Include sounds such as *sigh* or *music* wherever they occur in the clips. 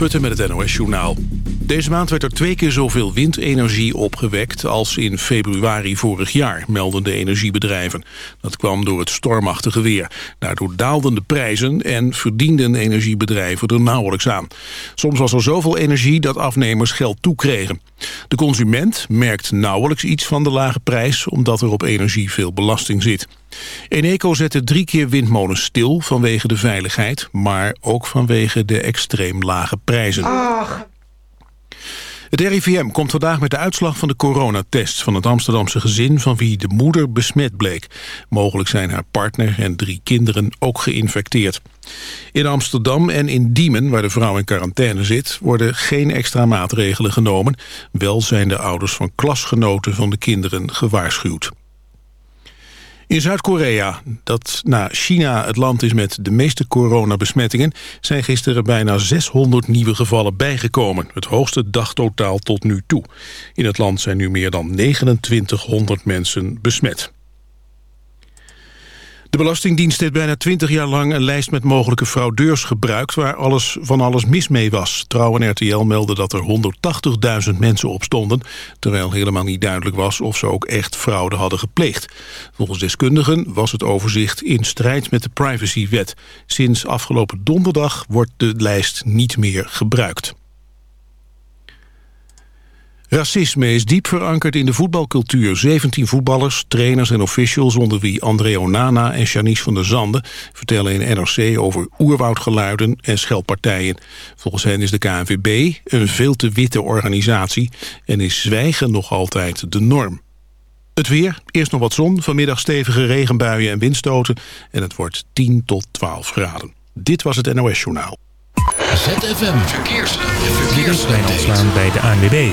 Putten met het NOS Journaal. Deze maand werd er twee keer zoveel windenergie opgewekt als in februari vorig jaar, melden de energiebedrijven. Dat kwam door het stormachtige weer. Daardoor daalden de prijzen en verdienden energiebedrijven er nauwelijks aan. Soms was er zoveel energie dat afnemers geld toekregen. De consument merkt nauwelijks iets van de lage prijs... omdat er op energie veel belasting zit. Eneco zette drie keer windmolens stil vanwege de veiligheid... maar ook vanwege de extreem lage prijzen. Het RIVM komt vandaag met de uitslag van de coronatest van het Amsterdamse gezin van wie de moeder besmet bleek. Mogelijk zijn haar partner en drie kinderen ook geïnfecteerd. In Amsterdam en in Diemen, waar de vrouw in quarantaine zit, worden geen extra maatregelen genomen. Wel zijn de ouders van klasgenoten van de kinderen gewaarschuwd. In Zuid-Korea, dat na China het land is met de meeste coronabesmettingen... zijn gisteren bijna 600 nieuwe gevallen bijgekomen. Het hoogste dagtotaal tot nu toe. In het land zijn nu meer dan 2900 mensen besmet. De Belastingdienst heeft bijna twintig jaar lang een lijst met mogelijke fraudeurs gebruikt... waar alles van alles mis mee was. Trouw en RTL meldde dat er 180.000 mensen op stonden... terwijl helemaal niet duidelijk was of ze ook echt fraude hadden gepleegd. Volgens deskundigen was het overzicht in strijd met de privacywet. Sinds afgelopen donderdag wordt de lijst niet meer gebruikt. Racisme is diep verankerd in de voetbalcultuur. 17 voetballers, trainers en officials... onder wie André Onana en Janice van der Zanden... vertellen in NRC over oerwoudgeluiden en scheldpartijen. Volgens hen is de KNVB een veel te witte organisatie... en is zwijgen nog altijd de norm. Het weer, eerst nog wat zon, vanmiddag stevige regenbuien en windstoten... en het wordt 10 tot 12 graden. Dit was het NOS Journaal. ZFM Verkeers. Verkeers. bij de ANWB.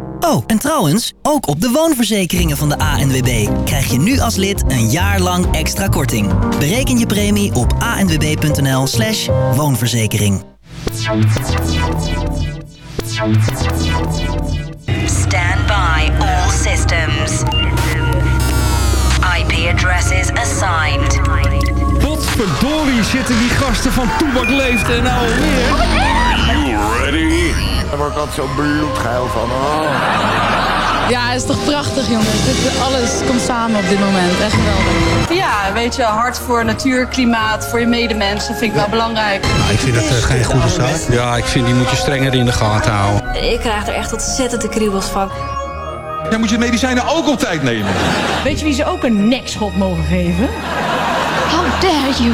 Oh, en trouwens, ook op de woonverzekeringen van de ANWB krijg je nu als lid een jaar lang extra korting. Bereken je premie op anwb.nl slash woonverzekering. Stand by all systems. IP addresses assigned. Potverdorie zitten die gasten van Toebak Leeft en nou weer. Are you ready? Daar word ik altijd zo bloedgeil van. Oh. Ja, het is toch prachtig, jongens. Dit, alles komt samen op dit moment. Echt geweldig. Ja, weet je, hard voor natuur, klimaat, voor je medemensen vind ik wel belangrijk. Nou, ik vind dat uh, geen goede zaak. Ja, ik vind die moet je strenger in de gaten houden. Ik krijg er echt ontzettend de kriebels van. Ja, moet je medicijnen ook op tijd nemen. Weet je wie ze ook een nekschot mogen geven? How dare you?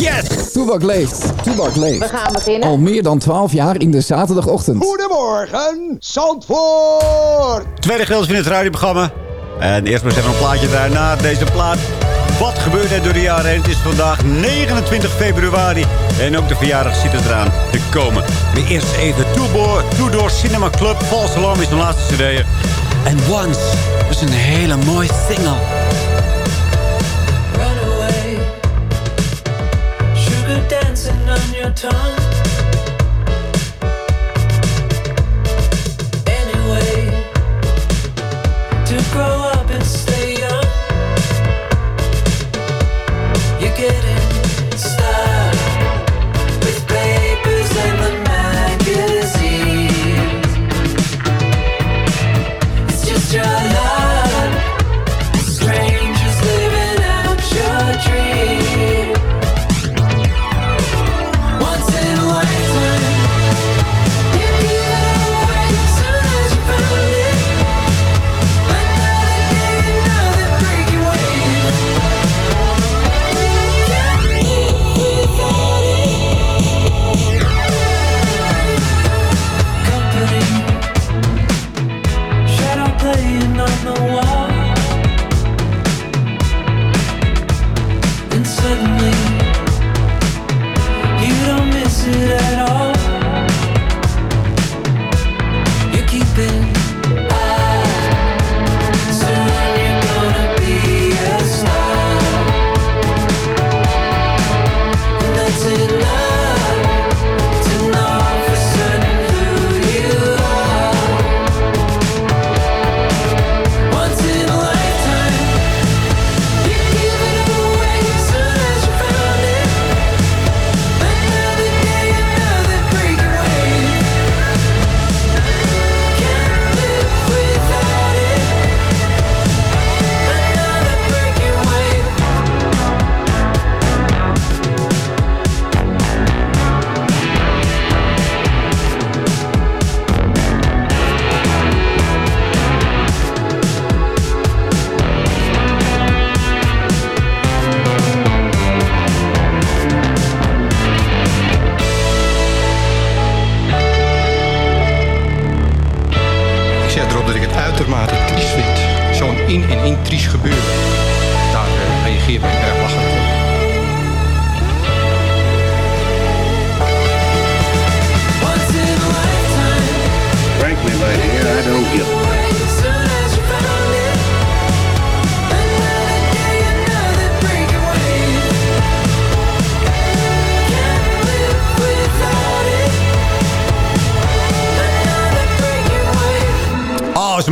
Yes! Toebak leeft. Toebak leeft. We gaan beginnen. Al meer dan 12 jaar in de zaterdagochtend. Goedemorgen, Zandvoort! Tweede gedeelte van het radioprogramma. En eerst maar eens even een plaatje daarna. Deze plaat Wat gebeurde er door de jaren heen? Het is vandaag 29 februari. En ook de verjaardag zit er eraan te komen. Maar eerst even Two, Two Door Cinema Club. False Alarm is mijn laatste cd. En Once. Is een hele mooie single. Dancing on your tongue. Anyway, to grow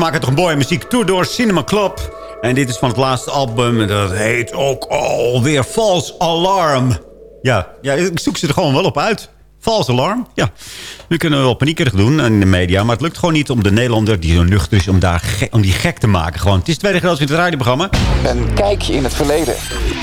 maken toch een mooie muziek. Tour door Cinema Club. En dit is van het laatste album. En dat heet ook alweer False Alarm. Ja, ja, ik zoek ze er gewoon wel op uit. False Alarm, ja. Nu kunnen we wel paniekerig doen in de media. Maar het lukt gewoon niet om de Nederlander die zo nuchter is... om, daar ge- om die gek te maken. Gewoon. Het is het tweede grootste in het radioprogramma. Een kijkje in het verleden.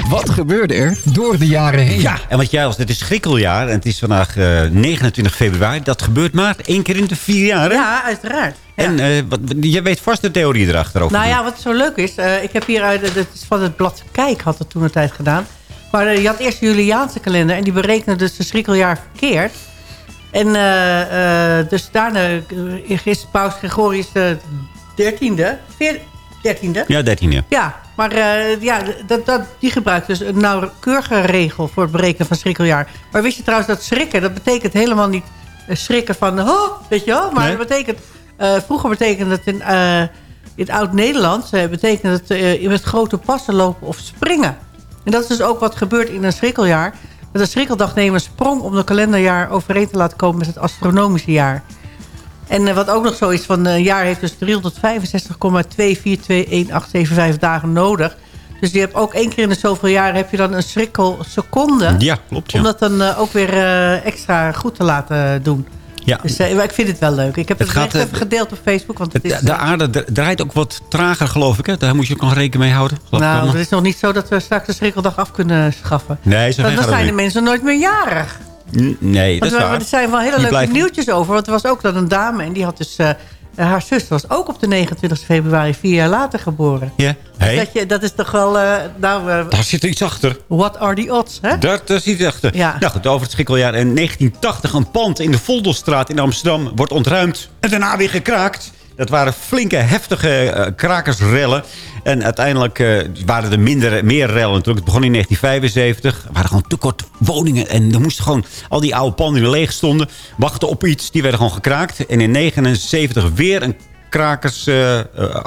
Wat gebeurde er door de jaren heen? Ja, en wat jij als het is schrikkeljaar. En het is vandaag eh, 29 februari. Dat gebeurt maar één keer in de vier jaar, hè? Ja, uiteraard. En eh, wat, je weet vast de theorie erachter over. Nou ja, wat zo leuk is, eh, ik heb hier uit, dat is van het blad Kijk had het toen een tijd gedaan. Maar eh, je had eerst de Juliaanse kalender en die berekende dus de schrikkeljaar verkeerd. En dus daarna is Paus Gregorius de dertiende, veer- dertiende. Ja, 13 jaar. Ja, maar ja, dat, dat, die gebruikt dus een nauwkeurige regel voor het berekenen van schrikkeljaar. Maar wist je trouwens dat schrikken, dat betekent helemaal niet schrikken van, oh, weet je wel? Maar Nee. het betekent, vroeger betekende het in, eh, in het oud-Nederlands, eh, betekende het eh, met grote passen lopen of springen. En dat is dus ook wat gebeurt in een schrikkeljaar. Dat de schrikkeldag nemen een sprong om de kalenderjaar overeen te laten komen met het astronomische jaar. En eh, wat ook nog zo is, van een jaar heeft dus 365,2421875 dagen nodig. Dus je hebt ook één keer in de zoveel jaar heb je dan een schrikkelseconde. Ja, klopt. Ja. Om dat dan eh, ook weer eh, extra goed te laten doen. Ja. Dus eh, ik vind het wel leuk. Ik heb het, Het gaat, echt even eh, gedeeld op Facebook. Want het is, De, de aarde dra- draait ook wat trager, geloof ik. Hè? Daar moet je ook nog rekening mee houden. nou, het is nog niet zo dat we straks de schrikkeldag af kunnen schaffen. Nee, zo Dan, dan zijn de mensen nooit meer jarig. Nee, dat is waar. er zijn wel hele Die leuke nieuwtjes over. Want er was ook dan een dame en die had dus... eh, haar zus was ook op de 29 februari, vier jaar later geboren. Ja. Hey, Dat, je, dat is toch wel... eh, nou, eh, daar zit er iets achter. what are the odds, hè? Daar, daar zit iets achter. Ja. Nou goed, over het schrikkeljaar. In 1980 een pand in de Vondelstraat in Amsterdam wordt ontruimd. En daarna weer gekraakt. Dat waren flinke, heftige eh, krakersrellen. En uiteindelijk eh, waren er minder, meer rellen natuurlijk. Het begon in 1975. Er waren gewoon tekort woningen. En er moesten gewoon al die oude panden die leeg stonden... wachten op iets. Die werden gewoon gekraakt. En in 1979 weer een krakers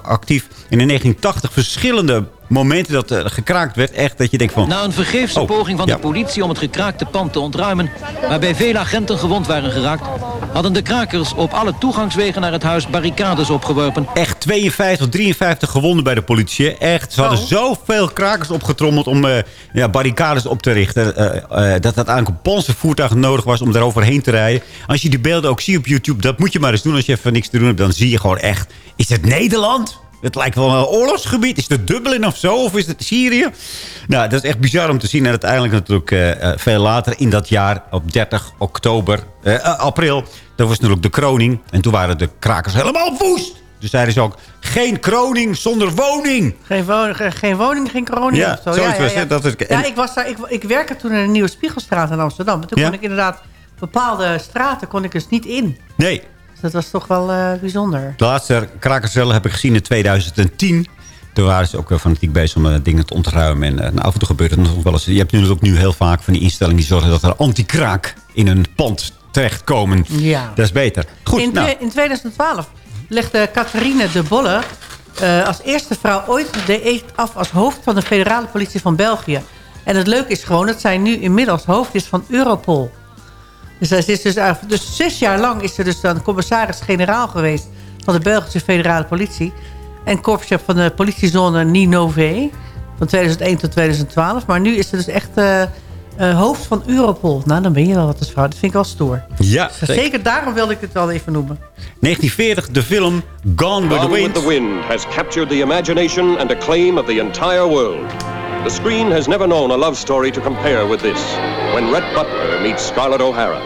actief. En in 1980 verschillende momenten dat er gekraakt werd. Echt dat je denkt van... Na een vergeefse Oh, poging van ja. de politie om het gekraakte pand te ontruimen... waarbij veel agenten gewond waren geraakt... hadden de krakers op alle toegangswegen naar het huis barricades opgeworpen. Echt 52, 53 gewonden bij de politie. Echt, ze hadden zoveel krakers opgetrommeld om eh, ja, barricades op te richten. eh, eh, dat dat eigenlijk een panzervoertuig nodig was om daar overheen te rijden. Als je die beelden ook ziet op YouTube, dat moet je maar eens doen. Als je even niks te doen hebt, dan zie je gewoon echt... Is het Nederland? Het lijkt wel een oorlogsgebied. Is het Dublin of zo? Of is het Syrië? Nou, dat is echt bizar om te zien. En uiteindelijk natuurlijk eh, eh, veel later in dat jaar, op 30 oktober, eh, april... dat was natuurlijk de kroning. En toen waren de krakers helemaal woest. Dus zeiden ze ook, geen kroning zonder woning. Geen woning, ge- geen, woning, geen kroning Ja, of zo. zoiets was. Dat is- ja, ik, was daar, ik, ik werkte toen in een nieuwe Spiegelstraat in Amsterdam. En toen Ja? kon ik inderdaad bepaalde straten kon ik dus niet in. Nee, dat was toch wel eh, bijzonder. de laatste krakersrellen heb ik gezien in 2010. Toen waren ze ook wel fanatiek bezig om eh, dingen te ontruimen. En eh, nou, af en toe gebeurt het nog wel eens. Je hebt nu ook nu heel vaak van die instellingen die zorgen dat er anti-kraak in een pand terechtkomen. Ja. Dat is beter. Goed, in, nou. in 2012 legde Catharine de Bolle eh, als eerste vrouw ooit de eet af als hoofd van de federale politie van België. En het leuke is gewoon dat zij nu inmiddels hoofd is van Europol. Dus, zij is dus, eigenlijk- dus zes jaar lang is ze dus dan commissaris-generaal geweest van de Belgische federale politie. En korpschef van de politiezone Ninove van 2001 tot 2012. Maar nu is ze dus echt eh, eh, hoofd van Europol. Nou, dan ben je wel wat als vrouw. Dat vind ik wel stoer. Ja, Dus Zeker daarom wilde ik het wel even noemen. 1940, de film Gone with the Gone Wind. with the Wind has captured the imagination and acclaim of the entire world. The screen has never known a love story to compare with this. When Rhett Butler meets Scarlett O'Hara.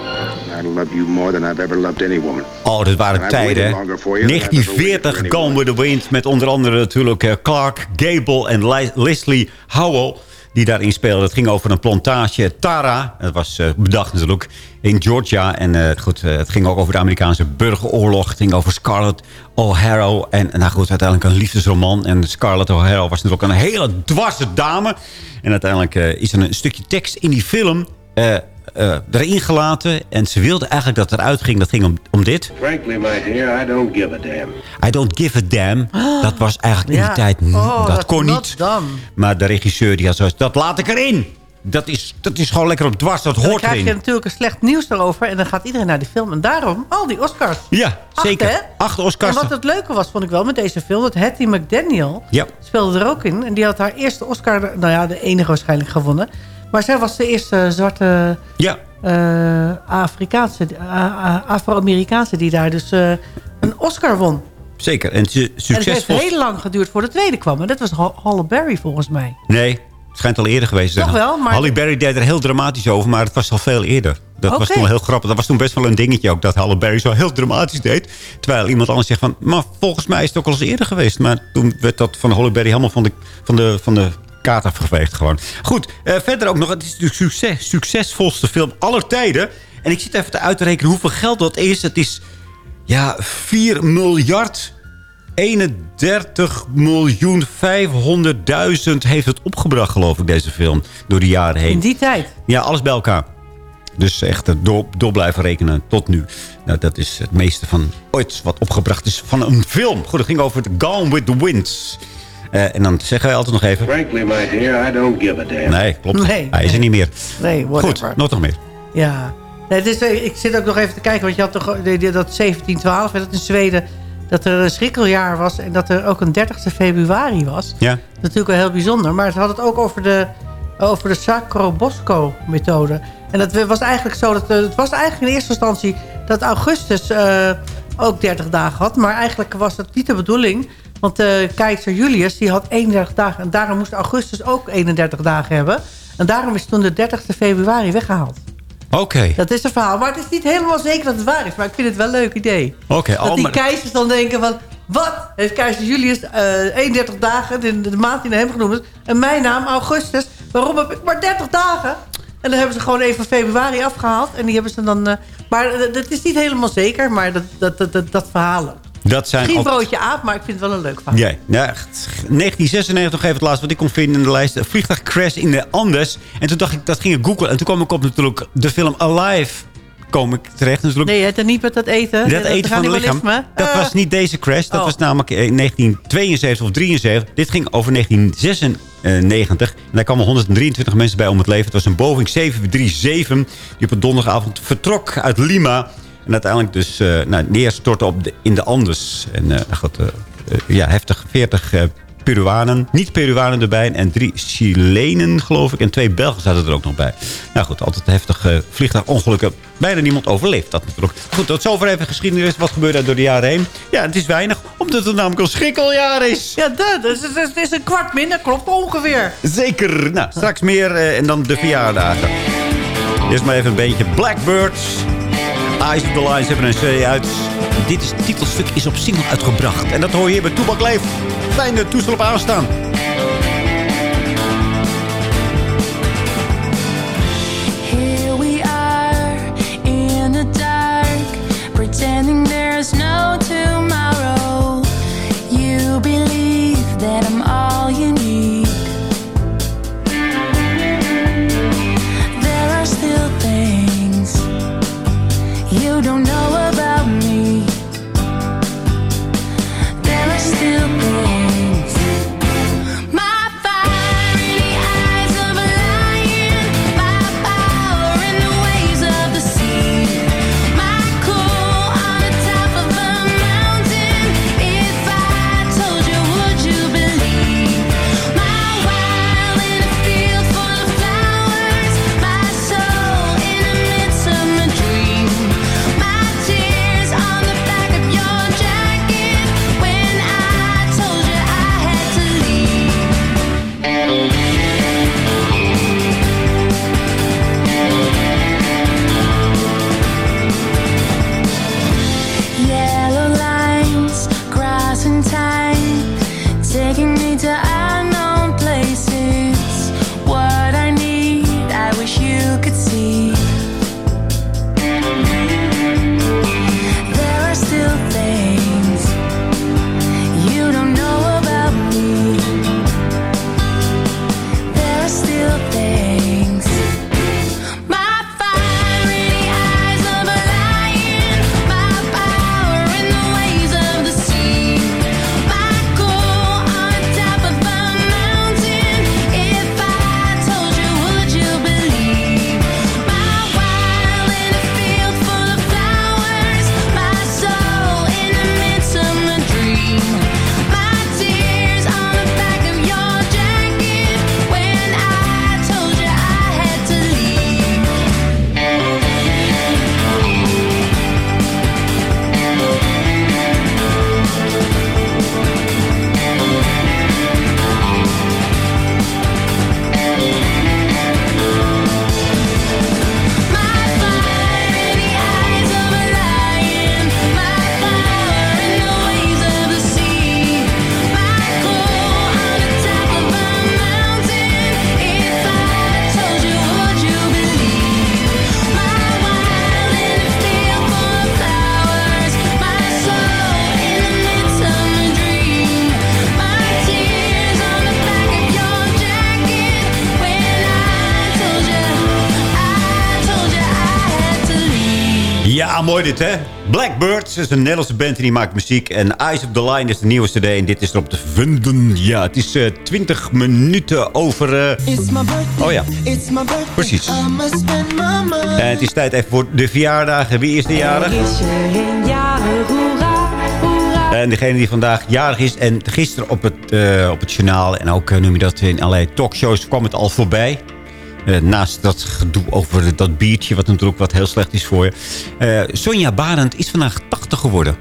I love you more than I've ever loved any woman. Oh, dat waren tijden. longer for you than I've ever waited for 1940, anyone. Gone with the Wind. Met onder andere natuurlijk eh, Clark Gable en Li- Leslie Howell. Die daarin speelden. Het ging over een plantage Tara. Dat was eh, bedacht natuurlijk in Georgia. En eh, goed, eh, het ging ook over de Amerikaanse burgeroorlog. Het ging over Scarlett O'Hara. En nou goed, uiteindelijk een liefdesroman. En Scarlett O'Hara was natuurlijk een hele dwarse dame. En uiteindelijk is er een stukje tekst in die film... eh, eh, erin gelaten. En ze wilde eigenlijk dat het eruit ging. Dat ging om, om dit. Frankly, my dear, I don't give a damn. I don't give a damn. *gasps* Dat was eigenlijk in Ja. die tijd... mm, Oh, dat dat kon niet. Maar de regisseur die had zoiets... Dat laat ik erin. Dat is, dat is gewoon lekker op dwars. Dat En dan hoort krijg je erin. natuurlijk een slecht nieuws erover. En dan gaat iedereen naar die film. En daarom al die Oscars. Ja, Acht, zeker. hè? Acht Oscars. En wat het leuke was, vond ik wel met deze film... dat Hattie McDaniel Ja. speelde er ook in. En die had haar eerste Oscar, nou ja, de enige waarschijnlijk gewonnen. Maar zij was de eerste zwarte Ja. eh, Afrikaanse, eh, eh, Afro-Amerikaanse... die daar dus een Oscar won. Zeker. En su- En het heeft succesvol... heel lang geduurd voor de tweede kwam. En dat was Halle Berry volgens mij. Nee, het schijnt al eerder geweest te zijn. Toch wel, maar- Halle Berry deed er heel dramatisch over, maar het was al veel eerder. Dat was toen heel grappig. Dat was toen best wel een dingetje ook, dat Halle Berry zo heel dramatisch deed. Terwijl iemand anders zegt van, maar volgens mij is het ook al eens eerder geweest. Maar toen werd dat van Halle Berry helemaal van de, van de, van de kaart afgeveegd gewoon. Goed, eh, verder ook nog, het is de succes, succesvolste film aller tijden. En ik zit even te uit te rekenen hoeveel geld dat is. Het is, ja, 4 miljard 31 miljoen 500.000 heeft het opgebracht, geloof ik, deze film. Door de jaren heen. In die tijd. Ja, alles bij elkaar. Dus echt eh, door, door blijven rekenen tot nu. Nou, dat is het meeste van ooit wat opgebracht is van een film. Goed, het ging over The Gone with the Wind. Eh, en dan zeggen wij altijd nog even... Frankly, my dear, I don't give a damn. Nee, klopt. Nee, Hij is er niet meer. Nee, whatever. Goed, nog nog meer. Ja. Nee, het is, eh, ik zit ook nog even te kijken, want je had toch eh, dat 1712, hè, dat in Zweden, dat er een schrikkeljaar was en dat er ook een 30 februari was. Ja. Dat is natuurlijk wel heel bijzonder. Maar ze had het ook over de, over de Sacro-Bosco-methode. En dat was eigenlijk zo, dat, het was eigenlijk in eerste instantie dat Augustus eh, ook 30 dagen had. Maar eigenlijk was dat niet de bedoeling. Want uh, keizer Julius die had 31 dagen. En daarom moest Augustus ook 31 dagen hebben. En daarom is toen de 30 februari weggehaald. Oké. Dat is een verhaal. Maar het is niet helemaal zeker dat het waar is. Maar ik vind het wel een leuk idee. Oké, dat al die maar- keizers dan denken van... Wat? Heeft keizer Julius eh 31 dagen, de, de maand die naar hem genoemd is. En mijn naam, Augustus. Waarom heb ik maar 30 dagen? En dan hebben ze gewoon even februari afgehaald. En die hebben ze dan... eh, maar eh, dat is niet helemaal zeker. Maar dat, dat, dat, dat, dat verhalen. Dat zijn broodje aap, maar ik vind het wel een leuk verhaal. Ja, ja, echt. 1996 nog even het laatste wat ik kon vinden in de lijst. Een vliegtuigcrash in de Andes. En toen dacht ik, dat ging ik googlen. En toen kwam ik op natuurlijk de film Alive. Kom ik terecht natuurlijk. Nee, het niet met dat eten. Dat eten van het lichaam. Dat Eh, was niet deze crash. Dat oh. was namelijk in 1972 of 73. Dit ging over 1996. En daar kwamen 123 mensen bij om het leven. Het was een Boeing 737 die op een donderdagavond vertrok uit Lima. En uiteindelijk dus eh, nou, neerstortte op de, in de Andes. En eh, nou goed, eh, ja, heftig 40 eh, Peruanen, niet-Peruanen erbij. En drie Chilenen, geloof ik. En twee Belgen zaten er ook nog bij. Nou goed, altijd heftig vliegtuigongelukken. Bijna niemand overleeft dat natuurlijk. Goed, tot zover even geschiedenis. Wat gebeurde er door de jaren heen? Ja, het is weinig, omdat het namelijk een schrikkeljaar is. Ja, dat. Is- het is een kwart minder, klopt ongeveer. Zeker. Nou, straks meer eh, en dan de verjaardagen. Eerst maar even een beetje Blackbirds. Eyes of the Lions hebben een CD uit. Dit is, titelstuk is op single uitgebracht. En dat hoor je hier bij Toebak Leef. Fijne toestel op aanstaan. Ja, mooi dit, hè? Blackbirds is een Nederlandse band en die maakt muziek. En Eyes of the Line is de nieuwe cd en dit is erop te vinden. Ja, het is eh 20 minuten over... eh, Oh ja, precies. En het is tijd even voor de verjaardagen. Wie is de jarig? En degene die vandaag jarig is en gisteren op het, eh, op het journaal... en ook noem je dat in allerlei talkshows kwam het al voorbij... Eh, naast dat gedoe over dat biertje, wat natuurlijk wat heel slecht is voor je. Eh, Sonja Barend is vandaag 80 geworden.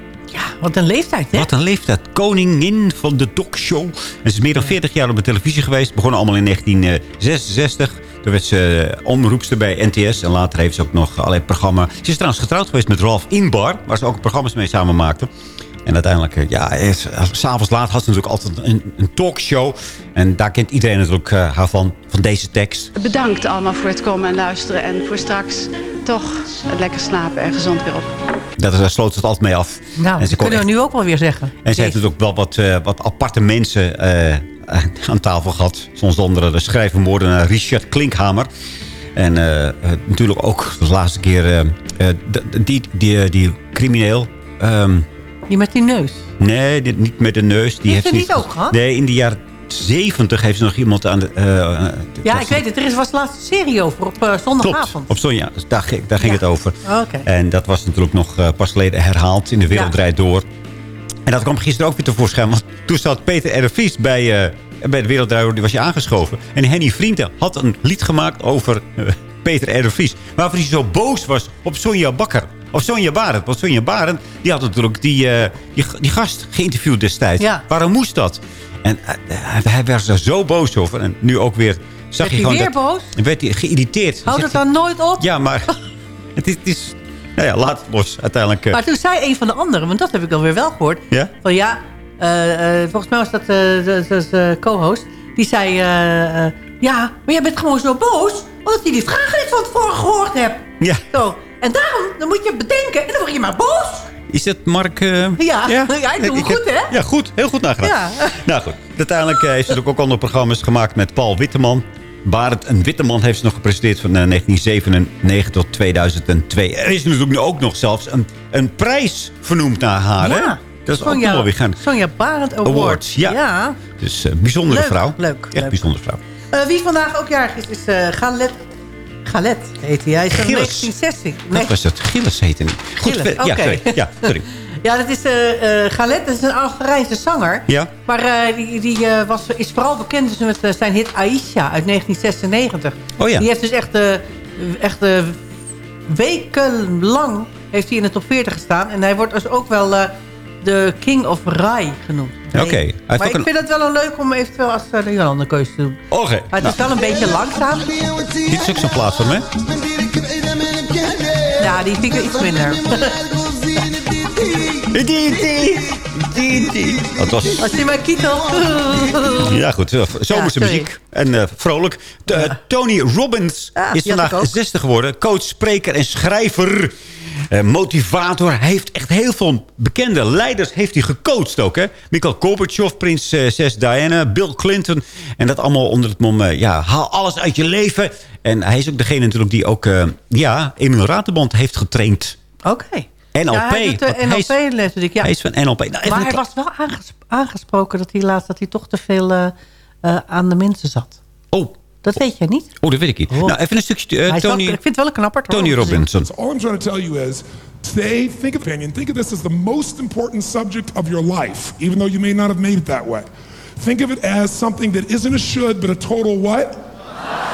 Wat een leeftijd, hè? Wat een leeftijd. Koningin van de talkshow. En ze is meer dan 40 jaar op de televisie geweest. Begon allemaal in 1966. Toen werd ze eh, omroepster bij NTS. En later heeft ze ook nog allerlei programma's. Ze is trouwens getrouwd geweest met Ralph Inbar. Waar ze ook programma's mee samen maakten. En uiteindelijk, eh, ja, is- s'avonds laat had ze natuurlijk altijd een, een talkshow. En daar kent iedereen natuurlijk eh, haar van, van deze tekst. Bedankt allemaal voor het komen en luisteren. En voor straks toch lekker slapen en gezond weer op. Dat, daar sloot ze het altijd mee af. Nou, en dat kunnen we nu ook wel weer zeggen. en ze heeft natuurlijk ook wel wat, eh, wat aparte mensen eh, *laughs* aan tafel gehad. Soms onder de schrijvermoordenaar Richard Klinkhamer. En eh, eh, natuurlijk ook de laatste keer eh, eh, die, die, eh, die crimineel... ehm, Die met die neus. nee, dit niet met de neus. Die Heeft ze niet ook gehad? Nee, in de jaren 70 heeft ze nog iemand aan de... eh, eh, Ja, ik weet het. Er is was laatst een serie over op eh, Klopt, zondagavond. op Sonja. Dus daar, ging- daar ging Ja. het over. Oké. En dat was natuurlijk nog pas geleden herhaald in de Wereld Ja. Draait Door. En dat kwam gisteren ook weer tevoorschijn. Want toen zat Peter R. de Vries bij, bij de Wereld Draait Door. Die was je aangeschoven. En Henny Vrienden had een lied gemaakt over Peter R. de Vries. Waarvoor hij zo boos was op Sonja Bakker. Of Sonja Barend. Want Sonja Barend die had natuurlijk die, eh, die, die gast geïnterviewd destijds. Ja. Waarom moest dat? En eh, hij, werd er zo boos over. En nu ook weer... Zag Werd hij gewoon weer dat, boos? En werd hij geïrriteerd. Houdt Zegt het dan nooit op? ja, maar *laughs* het is... Het is nou ja, laat het los uiteindelijk. eh. Maar toen zei een van de anderen, want dat heb ik dan weer wel gehoord. Ja? Van ja, volgens mij was dat de, co-host. Die zei, ja, maar jij bent gewoon zo boos. Omdat je die vragen niet van tevoren gehoord hebt. Ja. Zo. En daarom, dan moet je bedenken en dan word je maar boos. Is het Mark... eh, Ja, ja, *laughs* ik doe Ik goed, hè? Ja, goed. Heel goed nagedaan. Ja. *laughs* Nou goed. Uiteindelijk eh, heeft ze natuurlijk ook andere programma's gemaakt met Paul Witteman. Barend en Witteman heeft ze nog gepresenteerd van eh, 1997 tot 2002. Er is natuurlijk nu ook nog zelfs een, een prijs vernoemd naar haar. hè? Ja. Dat is ook Sonja- nog wel weer gaan. Sonja Barend Award. Awards, ja. ja. Dus eh bijzondere Leuk, vrouw. leuk, Echt leuk. bijzondere vrouw. Eh, wie vandaag ook jarig is, is eh Galet. Galet heet hij. Hij is van Gilles. 1960. Nee. Dat was het. Gilles heette niet. Goed, Gilles, ja, oké. sorry. Ja, sorry. *laughs* Ja, dat is eh Galet. Dat is een Algerijnse zanger. Ja. Maar eh, die, die was, is vooral bekend dus met zijn hit Aisha uit 1996. Oh ja. Die heeft dus echt, echt wekenlang heeft hij in de top 40 gestaan. En hij wordt dus ook wel de King of Rai genoemd. Oké. Maar ik een- vind het wel een leuk om eventueel als uh, de Jolande keuze te doen. Oké. Maar het is wel een beetje langzaam. Dit is ook zo'n plaats van me. Ja, die vind ik iets minder. Dat was... Als kietel... Ja, goed. eh, Zomerse Ja, muziek. En eh, vrolijk. T- eh, Tony Robbins Ja, is die vandaag ook. 60 geworden. Coach, spreker en schrijver. Eh, motivator. Hij heeft echt heel veel bekende leiders heeft hij gecoacht ook. Hè? Mikhail Gorbachev, prinses Diana, Bill Clinton. En dat allemaal onder het mom, eh, ja, haal alles uit je leven. En hij is ook degene natuurlijk die ook, eh, ja, Emil Raterband heeft getraind. Oké. NLP. Ja, hij doet de want hij is- NLP natuurlijk. Ja. Hij is van NLP. Nou, maar hij was wel aanges- aangesproken dat hij laatst dat hij toch te veel eh, eh, aan de mensen zat. Oh. Dat weet jij niet? Oh, dat weet ik niet. Nou, even een stukje. eh, is wel- Tony, ik vind het wel een knapper. Tony Robinson. So all I'm trying to tell you is, today, think of opinion. Think of this as the most important subject of your life, even though you may not have made it that way. Think of it as something that isn't a should, but a total what?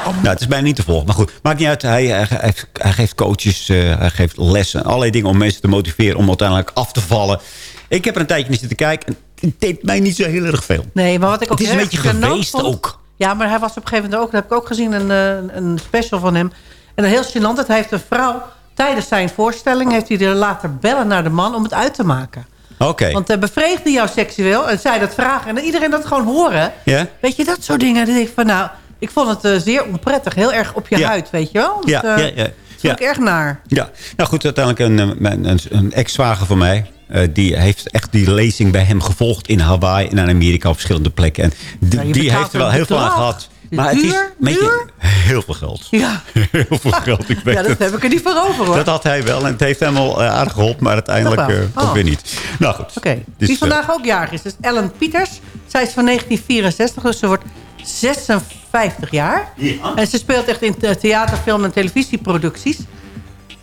Nou, het is bijna niet te volgen. Maar goed, maakt niet uit. Hij, hij, hij geeft- hij geeft coaches, eh, hij geeft lessen. Allerlei dingen om mensen te motiveren om uiteindelijk af te vallen. Ik heb er een tijdje naar zitten kijken. En het deed mij niet zo heel erg veel. Nee, maar wat ik ook Het is een beetje geweest vond- ook. Ja, maar hij was op een gegeven moment ook, dat heb ik ook gezien, een, eh, een special van hem. En heel gênant, dat hij heeft een vrouw, tijdens zijn voorstelling, heeft hij er laten bellen naar de man om het uit te maken. Oké. Want hij bevreesde jou seksueel en zij dat vragen. En iedereen dat gewoon horen. Ja? Weet je, dat soort dingen. Dan denk ik van, nou, ik vond het eh, zeer onprettig. Heel erg op je Ja. huid, weet je wel. Ja, eh, ja, ja. Ik erg naar. Ja, nou goed, uiteindelijk een, een, een ex-zwager van mij... eh, die heeft echt die lezing bij hem gevolgd in Hawaii en in Amerika op verschillende plekken. En die, die heeft er wel heel veel aan gehad. Maar het is beetje heel veel geld. Ja. *laughs* Heel veel geld, ik weet ja, dat het. heb ik er niet voor over, hoor. Dat had hij wel en het heeft hem wel eh, aardig geholpen, maar uiteindelijk ook Oh. weer niet. Nou goed. Oké. Dus, vandaag ook jarig is, is Ellen Pieters. Zij is van 1964, dus ze wordt 56 jaar. En ze speelt echt in the- theater, film en televisieproducties.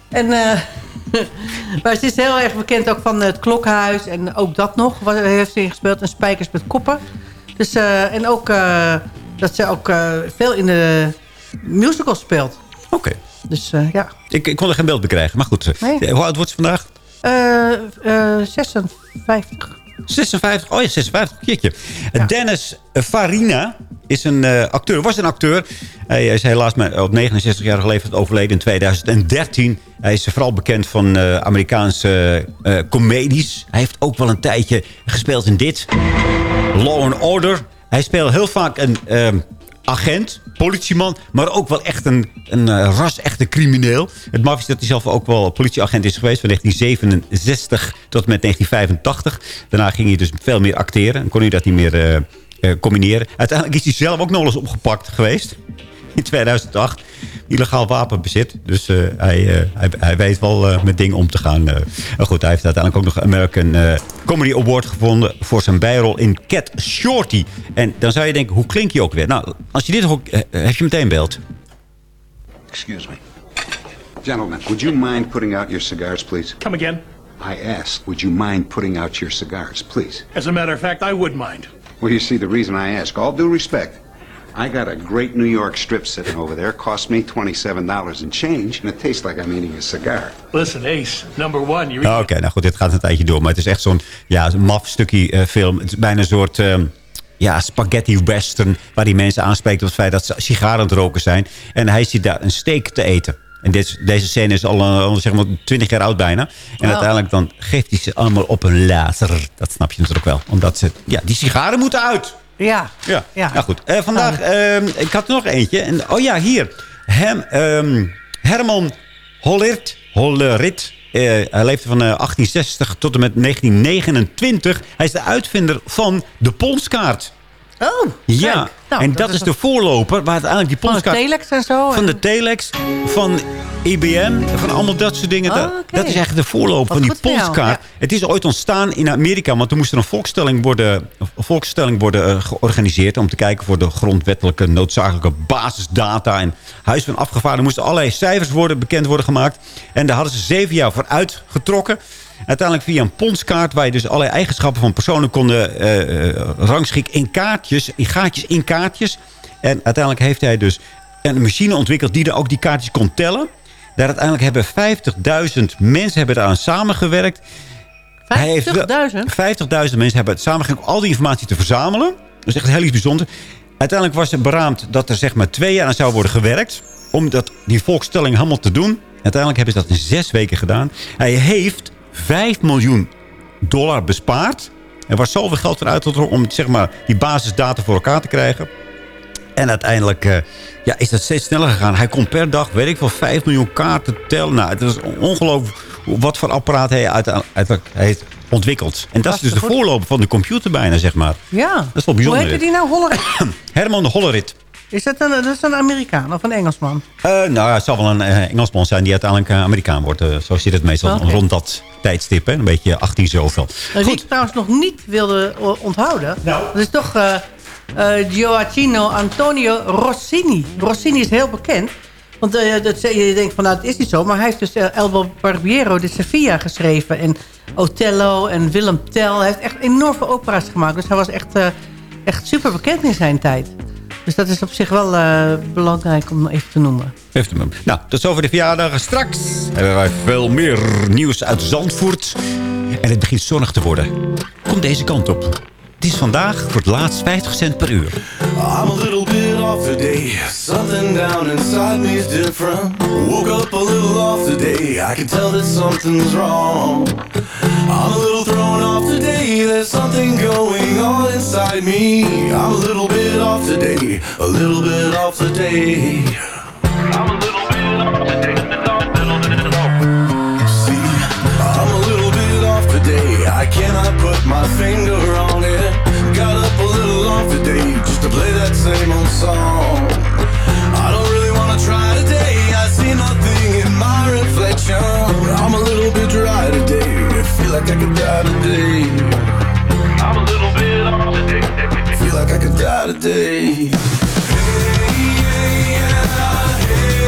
En, eh, *laughs* maar ze is heel erg bekend ook van het Klokhuis. En ook dat nog wat heeft ze in gespeeld. En Spijkers met Koppen. Dus, eh, en ook eh, dat ze ook veel in de musicals speelt. Oké. Dus ja. Ik, ik kon er geen beeld bij krijgen, maar goed. Nee. Hoe oud wordt ze vandaag? Eh, eh, 56. 56. Oh ja, 56. Jeetje. Dennis Farina is een eh, acteur, was een acteur. Hij is helaas op 69-jarige leeftijd overleden in 2013. Hij is vooral bekend van eh, Amerikaanse eh comedies. Hij heeft ook wel een tijdje gespeeld in dit. Law and Order. Hij speelt heel vaak een, agent, politieman, maar ook wel echt een, een ras-echte crimineel. Het maf is dat hij zelf ook wel politieagent is geweest van 1967 tot met 1985. Daarna ging hij dus veel meer acteren en kon hij dat niet meer combineren. Uiteindelijk is hij zelf ook nog eens opgepakt geweest in 2008 illegaal wapenbezit. Dus eh, hij, eh, hij, hij weet wel eh, met dingen om te gaan. eh. Maar goed, hij heeft uiteindelijk ook nog een American eh, Comedy Award gevonden... voor zijn bijrol in Cat Shorty. En dan zou je denken, hoe klink je ook weer? Nou, als je dit hoort, eh, heb je meteen beeld. Excuse me. Gentlemen, would you mind putting out your cigars, please? Come again? I asked, would you mind putting out your cigars, please? As a matter of fact, I would mind. Well, you see, the reason I ask, all due respect, I got a great New York strip sitting over there. Cost me $27 and change, and it tastes like I'm eating a cigar. Listen, Ace, number one, you're Nou, Oké, nou goed, dit gaat een tijdje door. Maar het is echt zo'n ja, maf stukje eh, film. Het is bijna een soort... ehm, ja, spaghetti western, waar die mensen aanspreekt op het feit dat ze sigaren aan het roken zijn. En hij zit daar een steak te eten. En dit, deze scène is al, eh, al zeg maar 20 jaar oud bijna. En uiteindelijk dan geeft hij ze allemaal op een laser. Dat snap je natuurlijk wel. Omdat ze, ja, die sigaren moeten uit. Ja. Ja, Ja. nou goed. Eh, vandaag, ehm, ik had er nog eentje. En, oh ja, hier. Hem, ehm, Herman Hollerit. Hollerit. Eh, hij leefde van eh, 1860 tot en met 1929. Hij is de uitvinder van de ponskaart. Oh, Ja, kijk. Nou, en dat, is, de voorloper waar uiteindelijk die Van de telex en zo. Van de telex, van IBM, van allemaal dat soort dingen. Oh, Dat- is eigenlijk de voorloper van die ponskaart. Het is ooit ontstaan in Amerika, want toen moest er een volkstelling worden, een worden eh, georganiseerd... om te kijken voor de grondwettelijke noodzakelijke basisdata. En Huis van Afgevaardigden moesten allerlei cijfers worden, bekend worden gemaakt. En daar hadden ze zeven jaar voor uitgetrokken. Uiteindelijk via een ponskaart waar je dus allerlei eigenschappen van personen konden eh, rangschikken in kaartjes, in gaatjes in kaartjes. En uiteindelijk heeft hij dus een machine ontwikkeld die er ook die kaartjes kon tellen. Daar uiteindelijk hebben 50.000 mensen hebben daaraan samengewerkt. Hij heeft wel- 50.000? 50.000 mensen hebben het samengewerkt om al die informatie te verzamelen. Dat is echt heel iets bijzonders. Uiteindelijk was het beraamd dat er zeg maar twee jaar aan zou worden gewerkt... om dat, die volkstelling helemaal te doen. Uiteindelijk hebben ze dat in zes weken gedaan. Hij heeft 5 miljoen dollar bespaard. Er was zoveel geld voor uitgetrokken om zeg maar, die basisdata voor elkaar te krijgen. En uiteindelijk eh, ja, is dat steeds sneller gegaan. Hij kon per dag, weet ik wel, 5 miljoen kaarten tellen. Nou, het is ongelooflijk wat voor apparaat hij uiteindelijk heeft ontwikkeld. En dat is dus de voorloper van de computer bijna, zeg maar. Ja. Dat is wel bijzonder. Hoe heette die nou? *coughs* Hollerit? Herman de Hollerit. Is dat een, dat is een Amerikaan of een Engelsman? Eh, nou, ja, het zal wel een eh, Engelsman zijn die uiteindelijk eh, Amerikaan wordt. Zo zit het meestal rond dat tijdstip. Hè? Een beetje 18 zoveel. Nou, Wie ik trouwens nog niet wilde onthouden... dat is toch Gioacchino Antonio Rossini. Rossini is heel bekend. Want dat, je denkt van, nou, het is niet zo. Maar hij heeft dus Elbo Barbiero de Sevilla geschreven. En Othello en Willem Tell. Hij heeft echt enorm veel opera's gemaakt. Dus hij was echt, echt super bekend in zijn tijd. Dus dat is op zich wel eh, belangrijk om even te noemen. Heeft hem. Nou, tot zover de verjaardagen. Straks hebben wij veel meer nieuws uit Zandvoort. En het begint zonnig te worden. Kom deze kant op. Het is vandaag voor het laatst 50 cent per uur. I'm a little bit off today. Something down inside me is different. Woke up a little off today. I can tell that something's wrong. I'm a little thrown off today. There's something going on inside me. I'm a little bit off today. A little bit off today. I'm a little bit off today. See, I'm a little bit off today. I cannot put my finger on it. Got up a little off today just to play that same old song. Like I could die today. I'm a little bit off today. Feel like I could die today. I'm a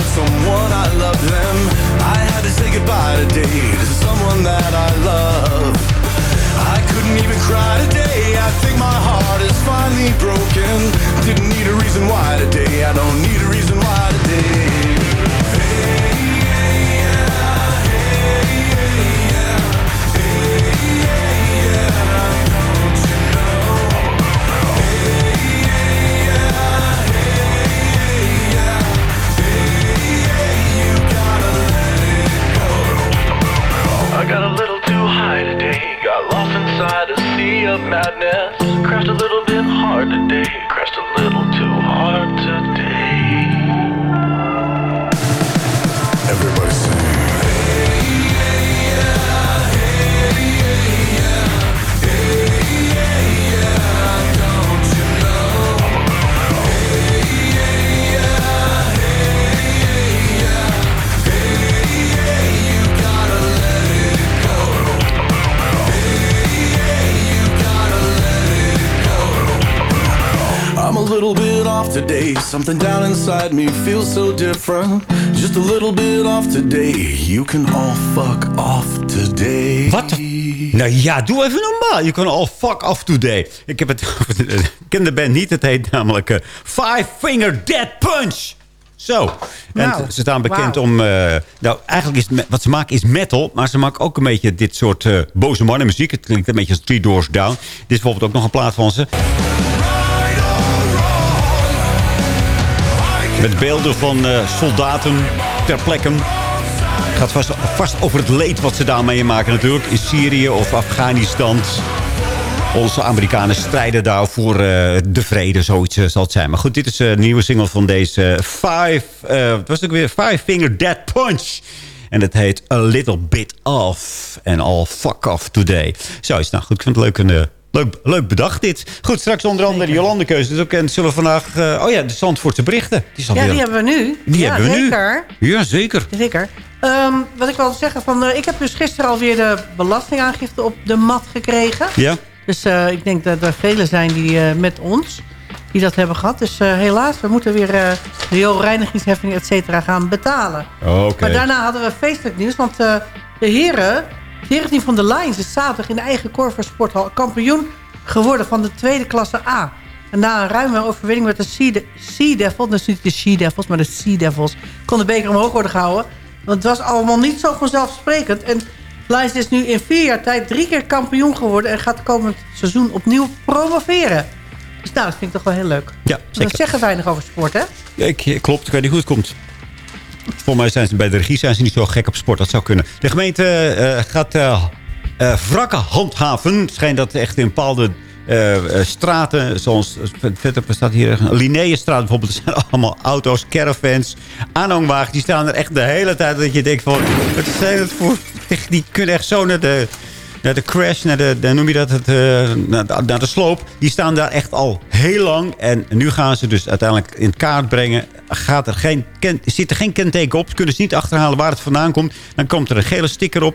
love someone, I love them. I had to say goodbye today To someone that I love. I couldn't even cry today. I think my heart is finally broken. Didn't need a reason why today. I don't need a reason why today. Ja, doe even normaal. Je kan al fuck off today. Ik heb het, *laughs* ik ken de band niet. Het heet namelijk eh, Five Finger Dead Punch. Zo. En ze staan bekend om... eh, nou, eigenlijk is wat ze maken is metal. Maar ze maken ook een beetje dit soort eh, boze mannenmuziek. Het klinkt een beetje als Three Doors Down. Dit is bijvoorbeeld ook nog een plaat van ze. Met beelden van soldaten ter plekke. Het gaat vast, vast over het leed wat ze daar meemaken natuurlijk. In Syrië of Afghanistan. Onze Amerikanen strijden daar voor eh, de vrede, zoiets eh, zal het zijn. Maar goed, dit is eh, een nieuwe single van deze Five... eh, wat was het weer? Five Finger Dead Punch. En het heet A Little Bit Off. En All Fuck Off Today. Zo is nou goed. Ik vind het leuk, een, eh, leuk, leuk bedacht dit. Goed, straks onder andere de Jolande-keuze. Dus ook, en zullen we vandaag... eh, oh ja, de Zandvoortse berichten. Die, Ja, alweer- die hebben we nu. Die ja, hebben we zeker. nu. Ja, zeker. Zeker. Ehm, wat ik wil zeggen, van, eh, ik heb dus gisteren alweer de belastingaangifte op de mat gekregen. Ja? Dus eh, ik denk dat er velen zijn die eh, met ons die dat hebben gehad. Dus helaas, we moeten weer eh rioolreinigingsheffing, et cetera, gaan betalen. Oké. Maar daarna hadden we feestelijk nieuws, want de heren, het herenteam van de Lions is zaterdag in de eigen Corver Sporthal kampioen geworden van de tweede klasse A. En na een ruime overwinning met de Sea, de sea Devils, dus niet de Sea Devils, maar de Sea Devils, kon de beker omhoog worden gehouden. Want het was allemaal niet zo vanzelfsprekend. En Lions is nu in vier jaar tijd drie keer kampioen geworden... en gaat komend seizoen opnieuw promoveren. Dus nou, dat vind ik toch wel heel leuk. Ja, Dat zeker. zeggen weinig over sport, hè? Ja, ik, klopt, ik weet niet hoe het komt. Volgens mij zijn ze bij de regie zijn ze niet zo gek op sport. Dat zou kunnen. De gemeente eh, gaat eh eh, wrakken handhaven. Het schijnt dat echt in bepaalde eh, eh, straten, zoals verder staat hier een Linnaeusstraat bijvoorbeeld. Er *laughs* zijn allemaal auto's, caravans, aanhangwagens. Die staan er echt de hele tijd dat je denkt van... Wat zijn het voor... Die kunnen echt zo naar de naar de crash, naar de, de- noem je dat, het, eh, naar de sloop. Die staan daar echt al heel lang. En nu gaan ze dus uiteindelijk in kaart brengen. Gaat er geen, ken, zit er geen kenteken op. Kunnen ze niet achterhalen waar het vandaan komt. Dan komt er een gele sticker op.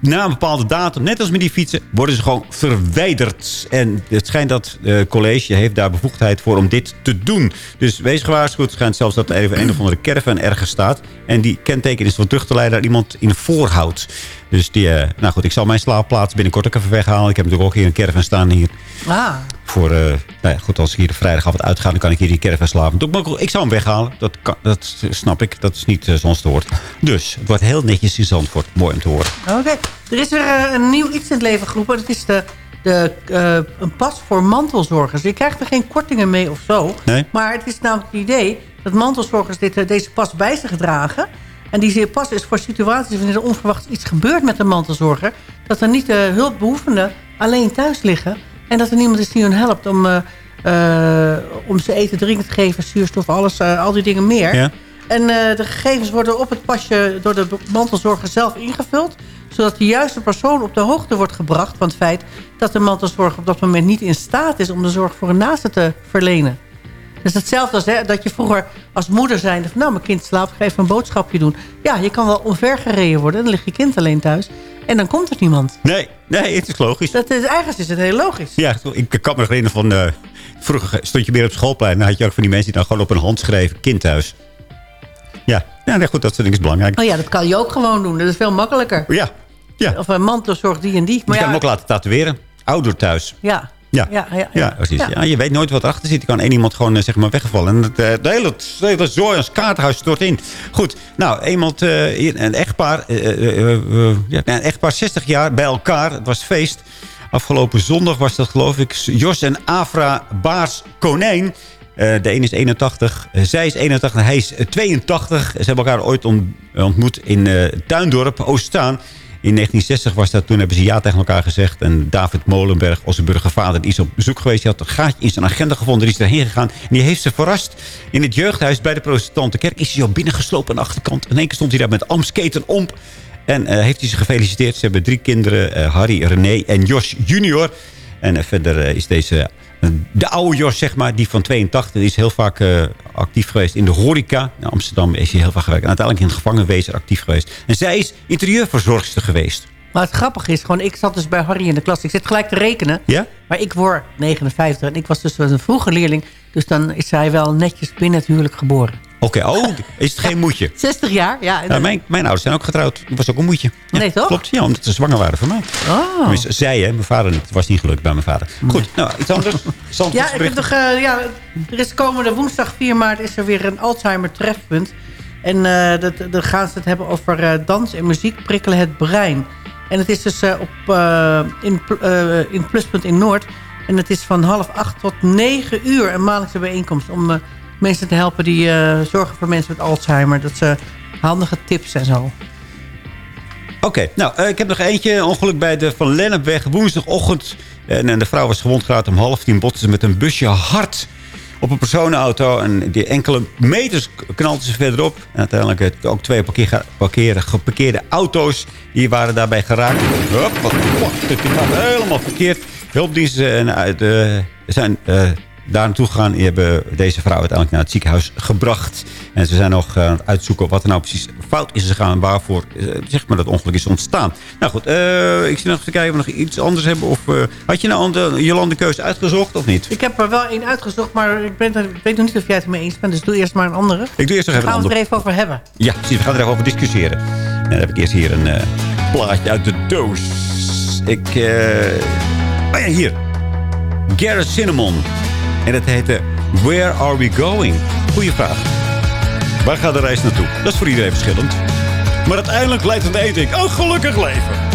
Na een bepaalde datum, net als met die fietsen, worden ze gewoon verwijderd. En het schijnt dat het college heeft daar bevoegdheid voor om dit te doen. Dus wees gewaarschuwd. Het schijnt zelfs dat er even een of andere caravan ergens staat. En die kenteken is wel terug te leiden naar iemand in voorhout. Dus die, eh, nou goed, ik zal mijn slaapplaats binnenkort ook even weghalen. Ik heb natuurlijk ook hier een caravan staan hier. Ah, Voor, eh, nou ja, goed, als ik hier vrijdagavond uitga, dan kan ik hier die caravan slapen. Ik maar ook- Ik zou hem weghalen. Dat, kan, dat snap ik. Dat is niet uh, het hoort. Dus het wordt heel netjes in Zandvoort. Mooi om te horen. Oké, er is weer eh, een nieuw iets in het leven geroepen. Dat is de, de, eh, een pas voor mantelzorgers. Je krijgt er geen kortingen mee of zo. Nee. Maar het is namelijk het idee dat mantelzorgers dit, eh, deze pas bij zich dragen. En die pas is voor situaties wanneer er onverwachts iets gebeurt met een mantelzorger. Dat er niet de hulpbehoevenden alleen thuis liggen. En dat er niemand is die hun helpt om, eh, eh, om ze eten, drinken te geven, zuurstof, alles, eh, al die dingen meer. Ja. En de gegevens worden op het pasje door de mantelzorger zelf ingevuld. Zodat de juiste persoon op de hoogte wordt gebracht van het feit... dat de mantelzorger op dat moment niet in staat is om de zorg voor een naaste te verlenen. Dus hetzelfde als hè, dat je vroeger als moeder van nou, mijn kind slaapt, ga even een boodschapje doen. Ja, je kan wel omvergereden worden. Dan ligt je kind alleen thuis. En dan komt er niemand. Nee, nee, het is logisch. Dat is, eigenlijk is het heel logisch. Ja, ik kan me herinneren van... eh, vroeger stond je meer op schoolplein. Dan had je ook van die mensen die dan gewoon op een hand schreven... kind thuis. Ja, ja nee, goed, dat soort dingen is belangrijk. Oh ja, dat kan je ook gewoon doen. Dat is veel makkelijker. Ja, ja. Of een mantelzorg die en die. Je Maar kan hem ook laten tatoeëren. Ouder thuis. ja, Ja. ja, ja, Ja, precies. Ja. je weet nooit wat erachter zit. Er kan één iemand gewoon eh, zeg maar weggevallen. En het, eh, de hele, de hele zooi als kaarthuis stort in. Goed, nou, iemand, eh, een echtpaar, eh, eh, eh, eh, ja, een echtpaar 60 jaar bij elkaar. Het was feest. Afgelopen zondag was dat geloof ik Jos en Afra Baars Konijn. Eh, de een is 81, eh, zij is 81, hij is eh, 82. Ze hebben elkaar ooit on- ontmoet in eh, Tuindorp, Oostzaan. In 1960 was dat, toen hebben ze ja tegen elkaar gezegd. En David Molenberg, onze burgervader, die is op bezoek geweest. Die had een gaatje in zijn agenda gevonden. Die is erheen gegaan. En die heeft ze verrast. In het jeugdhuis bij de protestante kerk is hij zo binnengeslopen aan de achterkant. In één keer stond hij daar met Amsketen om. En eh, heeft hij ze gefeliciteerd. Ze hebben drie kinderen. eh, Harry, René en Jos junior. En eh, verder is deze... de oude Jos, zeg maar, die van 82, die is heel vaak actief geweest in de horeca. In Amsterdam is hij heel vaak gewerkt. En uiteindelijk in het gevangenwezen actief geweest. En zij is interieurverzorgster geweest. Maar het grappige is gewoon, ik zat dus bij Harry in de klas. Ik zit gelijk te rekenen. Ja? Maar ik word 59 en ik was dus een vroege leerling. Dus dan is hij wel netjes binnen het huwelijk geboren. Oké, oh, is het geen moedje? 60 jaar, ja. Nou, mijn, mijn ouders zijn ook getrouwd. Dat was ook een moedje. Ja, Nee, toch? Klopt, ja, omdat ze zwanger waren van mij. Oh. Tenminste, zij, hè. Mijn vader niet. Het was niet gelukt bij mijn vader. Goed, nou, iets anders. *laughs* Ja, ik heb nog, eh, ja, er is komende woensdag 4 maart is er weer een Alzheimer trefpunt. En eh, dat, dan gaan ze het hebben over eh, dans en muziek prikkelen het brein. En het is dus op, in, in Pluspunt in Noord. En het is van half acht tot negen uur een maandelijkse bijeenkomst... om mensen te helpen die eh, zorgen voor mensen met Alzheimer. Dat ze handige tips en zo. Oké, nou, eh, ik heb nog eentje. Een ongeluk bij de Van Lennepweg. Woensdagochtend. En, en de vrouw was gewond geraakt om half tien. Botste met een busje hard op een personenauto. En die enkele meters knalden ze verderop. En uiteindelijk eh, ook twee parkeer, parkeren, geparkeerde auto's. Die waren daarbij geraakt. Hop, wat, wat, gaat helemaal verkeerd. Hulpdiensten en, eh, zijn eh, daar naartoe gegaan. Die hebben deze vrouw uiteindelijk naar het ziekenhuis gebracht. En ze zijn nog eh, aan het uitzoeken wat er nou precies fout is gegaan. En waarvoor eh, zeg maar, dat ongeluk is ontstaan. Nou goed, eh, ik zie nog te kijken of we nog iets anders hebben. Of, had je nou de Jolande Keus uitgezocht of niet? Ik heb er wel één uitgezocht, maar ik, ben, ik weet nog niet of jij het ermee eens bent. Dus doe eerst maar een andere. Ik doe eerst nog even Gaan een we het er even over hebben. Ja, precies. We gaan er even over discussiëren. En dan heb ik eerst hier een plaatje uit de doos. Ik... Oh ja, hier. Gareth Cinnamon. En dat heette Where Are We Going? Goeie vraag. Waar gaat de reis naartoe? Dat is voor iedereen verschillend. Maar uiteindelijk leidt het eten een gelukkig leven.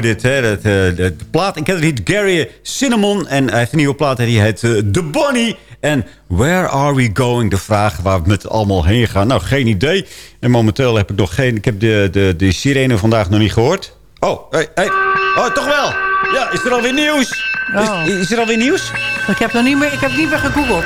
Mooi dit. Hè? Dat, eh, de, plaat, ik ken het niet. Gary Cinnamon. En hij heeft een nieuwe plaat. En die heet eh, The Bonnie. En Where Are We Going? De vraag waar we met allemaal heen gaan. Nou, geen idee. En momenteel heb ik nog geen... Ik heb de, de, de sirene vandaag nog niet gehoord. Oh, hey, hey. Oh, toch wel. Ja, is er alweer nieuws? Oh. Is, is er alweer nieuws? Ik heb, nog niet meer, ik heb niet meer gegoogeld.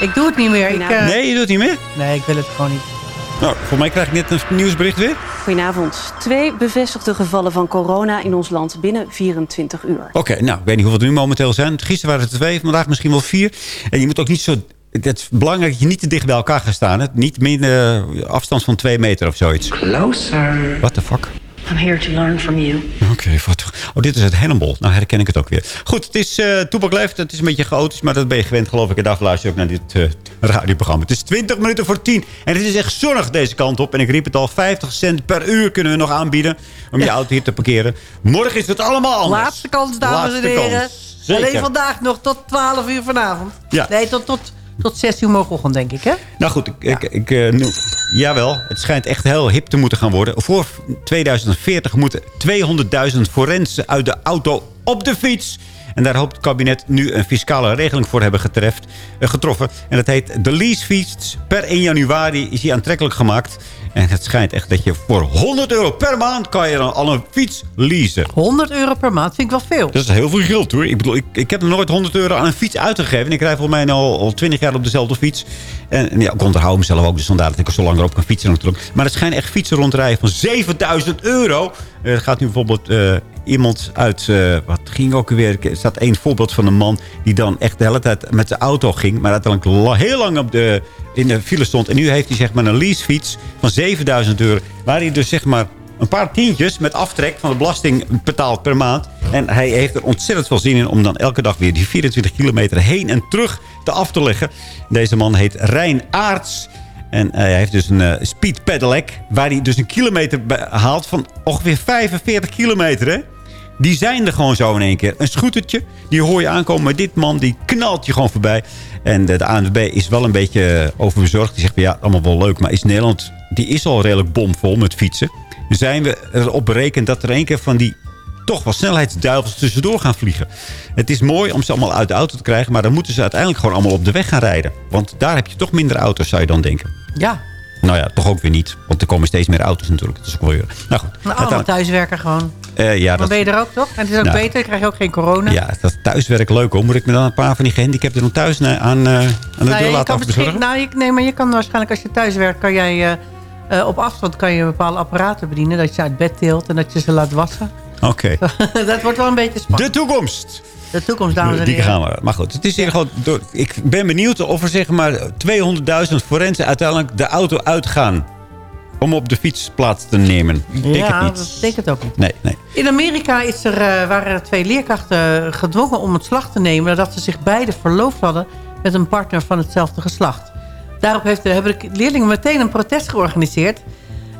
Ik doe het niet meer. Ik, eh, Nee, je doet het niet meer? Nee, ik wil het gewoon niet. Nou, voor mij krijg ik net een nieuwsbericht weer. Goedenavond. Twee bevestigde gevallen van corona in ons land binnen 24 uur. Oké, nou, ik weet niet hoeveel er nu momenteel zijn. Gisteren waren het er twee, vandaag misschien wel vier. En je moet ook niet zo... Het is belangrijk dat je niet te dicht bij elkaar gaat staan. Hè? Niet minder afstand van twee meter of zoiets. Closer. What the fuck? I'm here to learn from you. Oké, wat... Oh, dit is het Hannibal. Nou herken ik het ook weer. Goed, het is uh, Toepak Leeft. Het is een beetje chaotisch, maar dat ben je gewend, geloof ik. En daarvoor luister je ook naar dit uh, radioprogramma. Het is 20 minuten voor 10. En het is echt zonnig deze kant op. En ik riep het al, 50 cent per uur kunnen we nog aanbieden... om je auto hier te parkeren. Morgen is het allemaal anders. Laatste kans, dames Laatste en heren. kans. Zeker. Alleen vandaag nog tot 12 uur vanavond. Ja. Nee, tot, tot, tot 6 uur morgenochtend, denk ik, hè? Nou goed, ik, ik, ik, eh, jawel, het schijnt echt heel hip te moeten gaan worden. Voor 2040 moeten 200.000 forensen uit de auto op de fiets. En daar hoopt het kabinet nu een fiscale regeling voor hebben getreft, eh, getroffen. En dat heet de leasefiets. Per 1 januari is die aantrekkelijk gemaakt. En het schijnt echt dat je voor 100 euro per maand kan je dan al een fiets leasen. 100 euro per maand vind ik wel veel. Dat is heel veel geld hoor. Ik bedoel, ik, ik heb nog nooit 100 euro aan een fiets uitgegeven. En ik rij volgens mij al, al 20 jaar op dezelfde fiets. En, en ja, ik onderhoud mezelf ook. Dus vandaar dat ik er zo lang op kan fietsen natuurlijk. Maar er schijnen echt fietsen rondrijden van 7000 euro. Eh, Er gaat nu bijvoorbeeld eh, iemand uit... eh, wat ging ook weer? Er staat één voorbeeld van een man... die dan echt de hele tijd met de auto ging. Maar uiteindelijk heel lang op de, in de file stond. En nu heeft hij zeg maar een leasefiets van 7000 euro. Waar hij dus zeg maar een paar tientjes met aftrek van de belasting betaalt per maand. En hij heeft er ontzettend veel zin in om dan elke dag weer die 24 kilometer heen en terug te af te leggen. Deze man heet Rijn Aarts. En hij heeft dus een eh, speed pedelec waar hij dus een kilometer haalt van ongeveer 45 kilometer. Hè? Die zijn er gewoon zo in één keer. Een scootertje, die hoor je aankomen. Maar dit man, die knalt je gewoon voorbij. En de, ANWB is wel een beetje eh, overbezorgd. Die zegt, ja, allemaal wel leuk. Maar is Nederland, die is al redelijk bomvol met fietsen. Zijn we erop berekend dat er één keer van die toch wel snelheidsduivels tussendoor gaan vliegen. Het is mooi om ze allemaal uit de auto te krijgen... maar dan moeten ze uiteindelijk gewoon allemaal op de weg gaan rijden. Want daar heb je toch minder auto's, zou je dan denken. Ja, Nou ja, toch ook weer niet. Want er komen steeds meer auto's natuurlijk. Dat is ook wel weer... Nou goed. maar allemaal thuiswerken gewoon. eh, ja, Dan dat, ben je er ook, toch? En het is ook Nou. beter, dan krijg je ook geen corona. ja, dat thuiswerk leuk hoor. Moet ik me dan een paar van die gehandicapten dan thuis aan, eh, aan de Nou, deur laten afbezorgen? nou, je, nee, maar je kan waarschijnlijk als je thuis werkt, kan jij eh, op afstand kan je bepaalde apparaten bedienen. Dat je ze uit bed tilt en dat je ze laat wassen. Oké. *laughs* dat wordt wel een beetje spannend. De toekomst. De toekomst, dames en Die heren. gaan we. Maar goed, het is hier gewoon door, ik ben benieuwd of er zeg maar 200.000 forensen uiteindelijk de auto uitgaan. Om op de fiets plaats te nemen. Ik denk ja, het niet. dat denk het ook niet. Nee, nee. In Amerika is er, eh, waren er twee leerkrachten gedwongen om ontslag te nemen... nadat ze zich beide verloofd hadden met een partner van hetzelfde geslacht. Daarop heeft, de- hebben de leerlingen meteen een protest georganiseerd.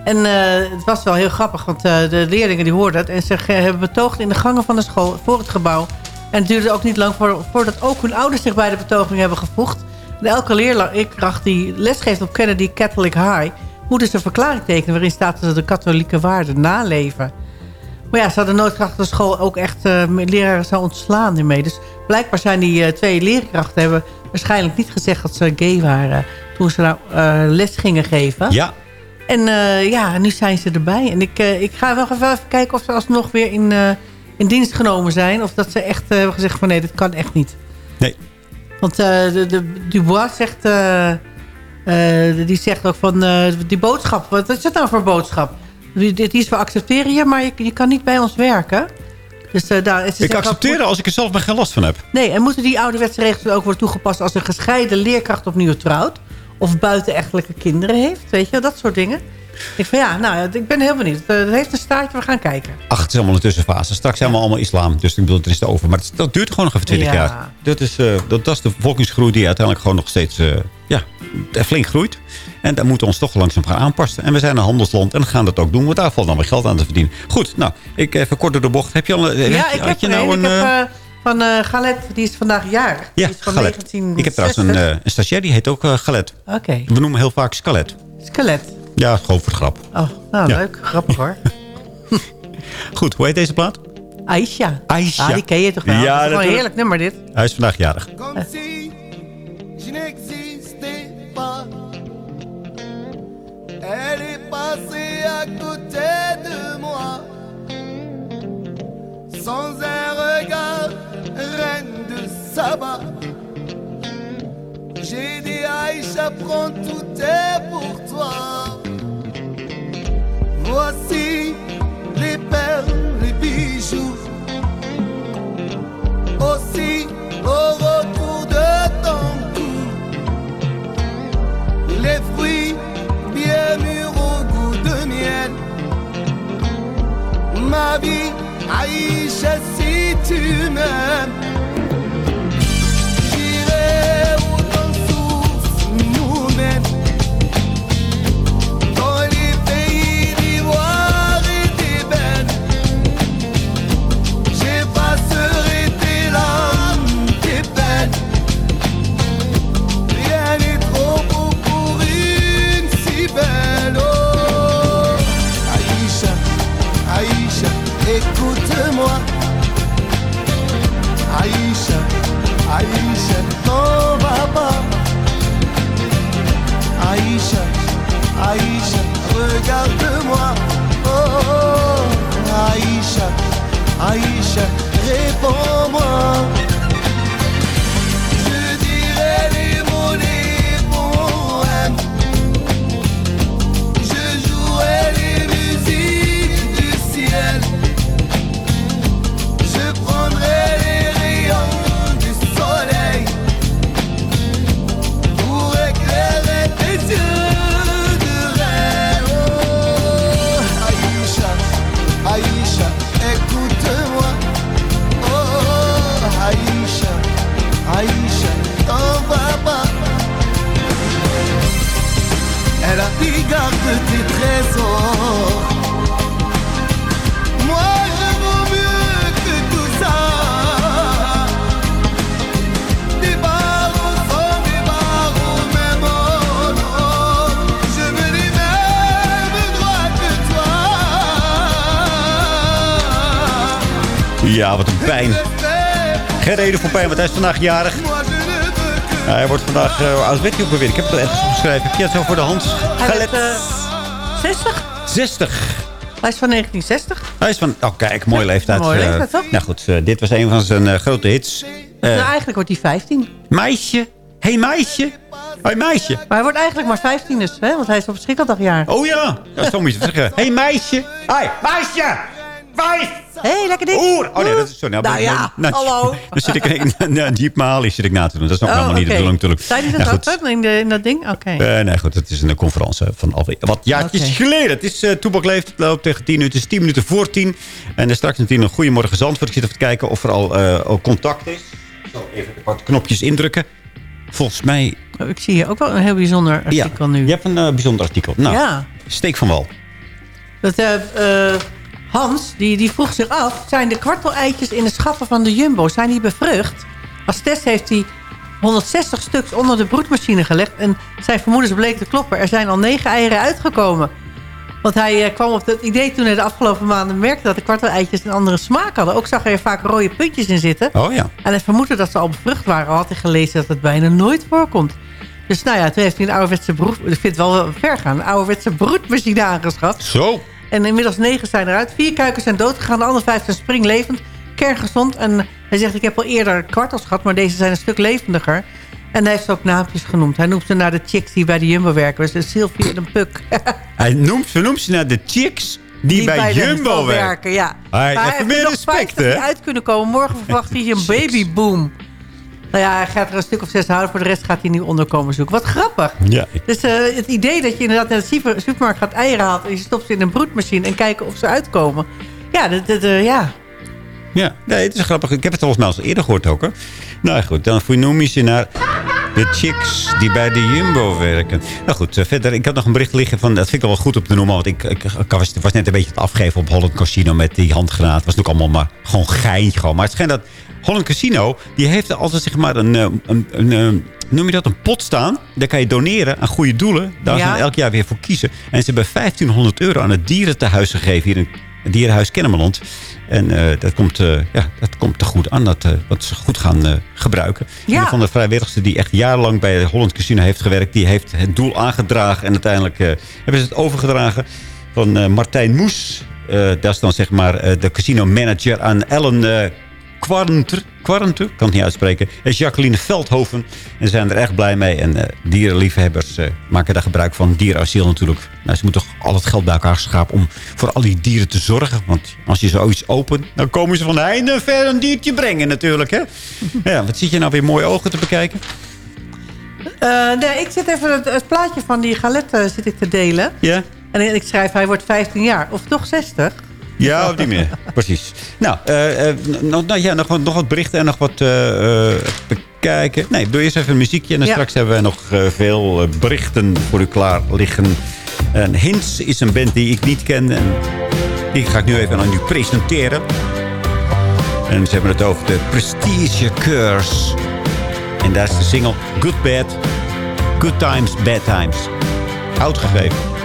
En eh, het was wel heel grappig, want eh, de leerlingen die hoorden het... en ze hebben betoogd in de gangen van de school voor het gebouw. En het duurde ook niet lang voor, voordat ook hun ouders zich bij de betoging hebben gevoegd. En elke leerkracht die lesgeeft op Kennedy Catholic High... moet dus een verklaring tekenen waarin staat dat ze de katholieke waarden naleven. Maar ja, ze hadden nooit dat de school ook echt eh, leraren zou ontslaan hiermee. Dus blijkbaar zijn die twee leerkrachten... hebben waarschijnlijk niet gezegd dat ze gay waren... toen ze nou les gingen geven. Ja. En eh, ja, nu zijn ze erbij. En ik, eh, ik ga wel even kijken of ze alsnog weer in, eh, in dienst genomen zijn. Of dat ze echt hebben gezegd van nee, dit kan echt niet. Nee. Want de, de, Dubois zegt... die zegt ook van die boodschap. Wat is dat nou voor boodschap? Die is we accepteren je, maar je, je kan niet bij ons werken. Dus, daar, ze Ik accepteer als ik er zelf maar geen last van heb. Nee, en moeten die ouderwetse regels ook worden toegepast... als een gescheiden leerkracht opnieuw trouwt? Of buitenechtelijke kinderen heeft? Weet je, dat soort dingen. Ik van ja, nou, ik ben heel benieuwd. Eh, Het heeft een staartje, we gaan kijken. Ach, het is allemaal een tussenfase. Straks zijn we allemaal islam. Dus ik bedoel, het is over. Maar het, dat duurt gewoon nog even 20 Ja. jaar. Dat is, eh, dat, dat is de bevolkingsgroei die uiteindelijk gewoon nog steeds eh, ja, flink groeit. En daar moeten we ons toch langzaam gaan aanpassen. En we zijn een handelsland en gaan dat ook doen. Want daar valt dan weer geld aan te verdienen. Goed, nou, ik even kort door de bocht. Heb je al een... ja, ik heb je nou een. een... Ik heb eh, eh, van eh Galet, die is vandaag jarig. ja, die is van Galet. 1960. Ik heb trouwens een, eh, een stagiair, die heet ook eh, Galet. Oké, We noemen heel vaak Skelet. skelet. Ja, gewoon voor de grap. Oh, nou Ja. leuk. Grappig hoor. *laughs* Goed, hoe heet deze plaat? Aisha. Aisha. Ah, die ken je toch wel? Ja, dat is gewoon dat- een heerlijk nummer dit. Hij is vandaag jarig. Comme si je n'existais pas. Elle est passée à côté de moi. Sans un regard, reine de Saba. J'ai dit Aïcha, prends tout est pour toi. Voici les perles, les bijoux. Aussi au retour de ton cou. Les fruits bien mûrs au goût de miel. Ma vie, Aïcha, etmem Aisha, réponds. Ja, wat een pijn. Geen reden voor pijn, want hij is vandaag jarig. Ja, hij wordt vandaag... Uh, oud werd hij ook alweer? Ik heb het er ergens opgeschreven. Heb je het zo voor de hand? Werd eh, 60. 60. Hij is van 1960. Hij is van... Oh, kijk, mooie leeftijd. mooie Eh, leeftijd, toch? Nou goed, eh, dit was een van zijn eh, grote hits. Nou, eigenlijk wordt hij 15. meisje. hey, meisje. Hoi, meisje. Maar hij wordt eigenlijk maar 15 dus, hè? Want hij is op schrikkeldagjaar. Oh ja. ja zo moet je zeggen. hey, meisje. Hoi, meisje. Hé, hey, lekker. Oer. Oh nee, dat is zo. Nou, Nou ja, nou, hallo. Dan zit ik een Jeep Mali zit ik na te doen. Dat is ook Oh, helemaal niet de bedoeling natuurlijk. Ja, goed. dan in, de, in dat ding? Oké. Eh, nee, goed, het is een conferentie van alweer wat jaartjes geleden. Het is uh, Toebak leeft, het loopt tegen 10 uur. Het is 10 minuten voor 10. En er straks natuurlijk een goedemorgen Zandvoort. Ik zit even te kijken of er al, eh, contact is. Ik zal even wat knopjes indrukken. Volgens mij... Oh, Ik zie hier ook wel een heel bijzonder artikel nu. Je hebt een eh, bijzonder artikel. Nou, Ja. steek van wal. Dat, eh, eh, Hans, die, die vroeg zich af... zijn de kwartel-eitjes in de schappen van de Jumbo... zijn die bevrucht? Als test heeft hij 160 stuks onder de broedmachine gelegd... en zijn vermoedens bleken te kloppen. Er zijn al negen eieren uitgekomen. Want hij eh, kwam op het idee toen hij de afgelopen maanden merkte... dat de kwartel-eitjes een andere smaak hadden. Ook zag hij er vaak rode puntjes in zitten. Oh ja. En hij vermoedde dat ze al bevrucht waren. Al had hij gelezen dat het bijna nooit voorkomt. Dus nou ja, toen heeft hij een ouderwetse broed... Ik vind het wel ver gaan. Een ouderwetse broedmachine aangeschaft. Zo. En inmiddels negen zijn eruit. Vier kuikens zijn doodgegaan. De andere vijf zijn springlevend. Kerngezond. En hij zegt, ik heb al eerder kwartels gehad. Maar deze zijn een stuk levendiger. En hij heeft ook naampjes genoemd. Hij noemt ze naar de chicks die bij de Jumbo werken. Dus Sylvie en een Puk. *laughs* Hij noemt, ze noemt ze naar de chicks die, bij, de Jumbo werken. werken. Ja. Hij- Maar even heeft meer nog respect, hè? die uit kunnen komen. Morgen verwacht hij een babyboom. Nou ja, hij gaat er een stuk of zes houden. Voor de rest gaat hij nu onderkomen zoeken. Wat grappig. Ja, Dus eh, het idee dat je inderdaad naar de super- supermarkt gaat eieren haalt... en je stopt ze in een broedmachine en kijken of ze uitkomen. Ja, dat, dat, eh, ja. Ja, nee, het is grappig. Ik heb het volgens mij al eerder gehoord ook. Hoor. Nou goed, dan vernoem je ze naar de chicks die bij de Jumbo werken. Nou goed, eh, verder. Ik had nog een bericht liggen van... Dat vind ik wel goed om te noemen. Want ik, ik, ik was, was net een beetje het afgeven op Holland Casino met die handgranaat. Het was natuurlijk allemaal maar gewoon geintje. Gewoon. Maar het schijnt dat Holland Casino... die heeft altijd zeg maar een... eh, een, een, een noem je dat een pot staan? Daar kan je doneren aan goede doelen. Daar Ja. gaan we elk jaar weer voor kiezen. En ze hebben 1500 euro aan het dierentehuis gegeven hier in het dierenhuis Kennemerland. En eh, dat, komt, eh, ja, dat komt te goed aan, dat, wat ze goed gaan gebruiken. Ja. Een van de vrijwilligsten die echt jarenlang bij Holland Casino heeft gewerkt... die heeft het doel aangedragen en uiteindelijk hebben ze het overgedragen van Martijn Moes. Dat is dan zeg maar de casino manager aan Ellen Quarenter. Quarenter, kan het niet uitspreken. En Jacqueline Veldhoven. En ze zijn er echt blij mee. En eh, dierenliefhebbers eh, maken daar gebruik van. Dierenasiel natuurlijk. Nou, ze moeten toch al het geld bij elkaar schapen om voor al die dieren te zorgen. Want als je zoiets opent, dan komen ze van de heinde ver een diertje brengen natuurlijk. Hè? ja, wat zit je nou weer mooie ogen te bekijken? Eh, nee, ik zit even het, het plaatje van die galette zit ik te delen. Ja? En ik schrijf, hij wordt 15 jaar. Of toch 60? Ja, of niet meer. *laughs* Precies. Nou, eh, eh, nog, nou ja, nog, wat- nog wat berichten en nog wat eh, eh, bekijken. Nee, doe eerst even een muziekje. En dan Ja. straks hebben we nog eh, veel berichten voor u klaar liggen. En Hints is een band die ik niet ken. En die ga ik nu even aan u presenteren. En ze hebben het over de Prestige Curse. En daar is de single Good Bad, Good Times, Bad Times. Uitgegeven. My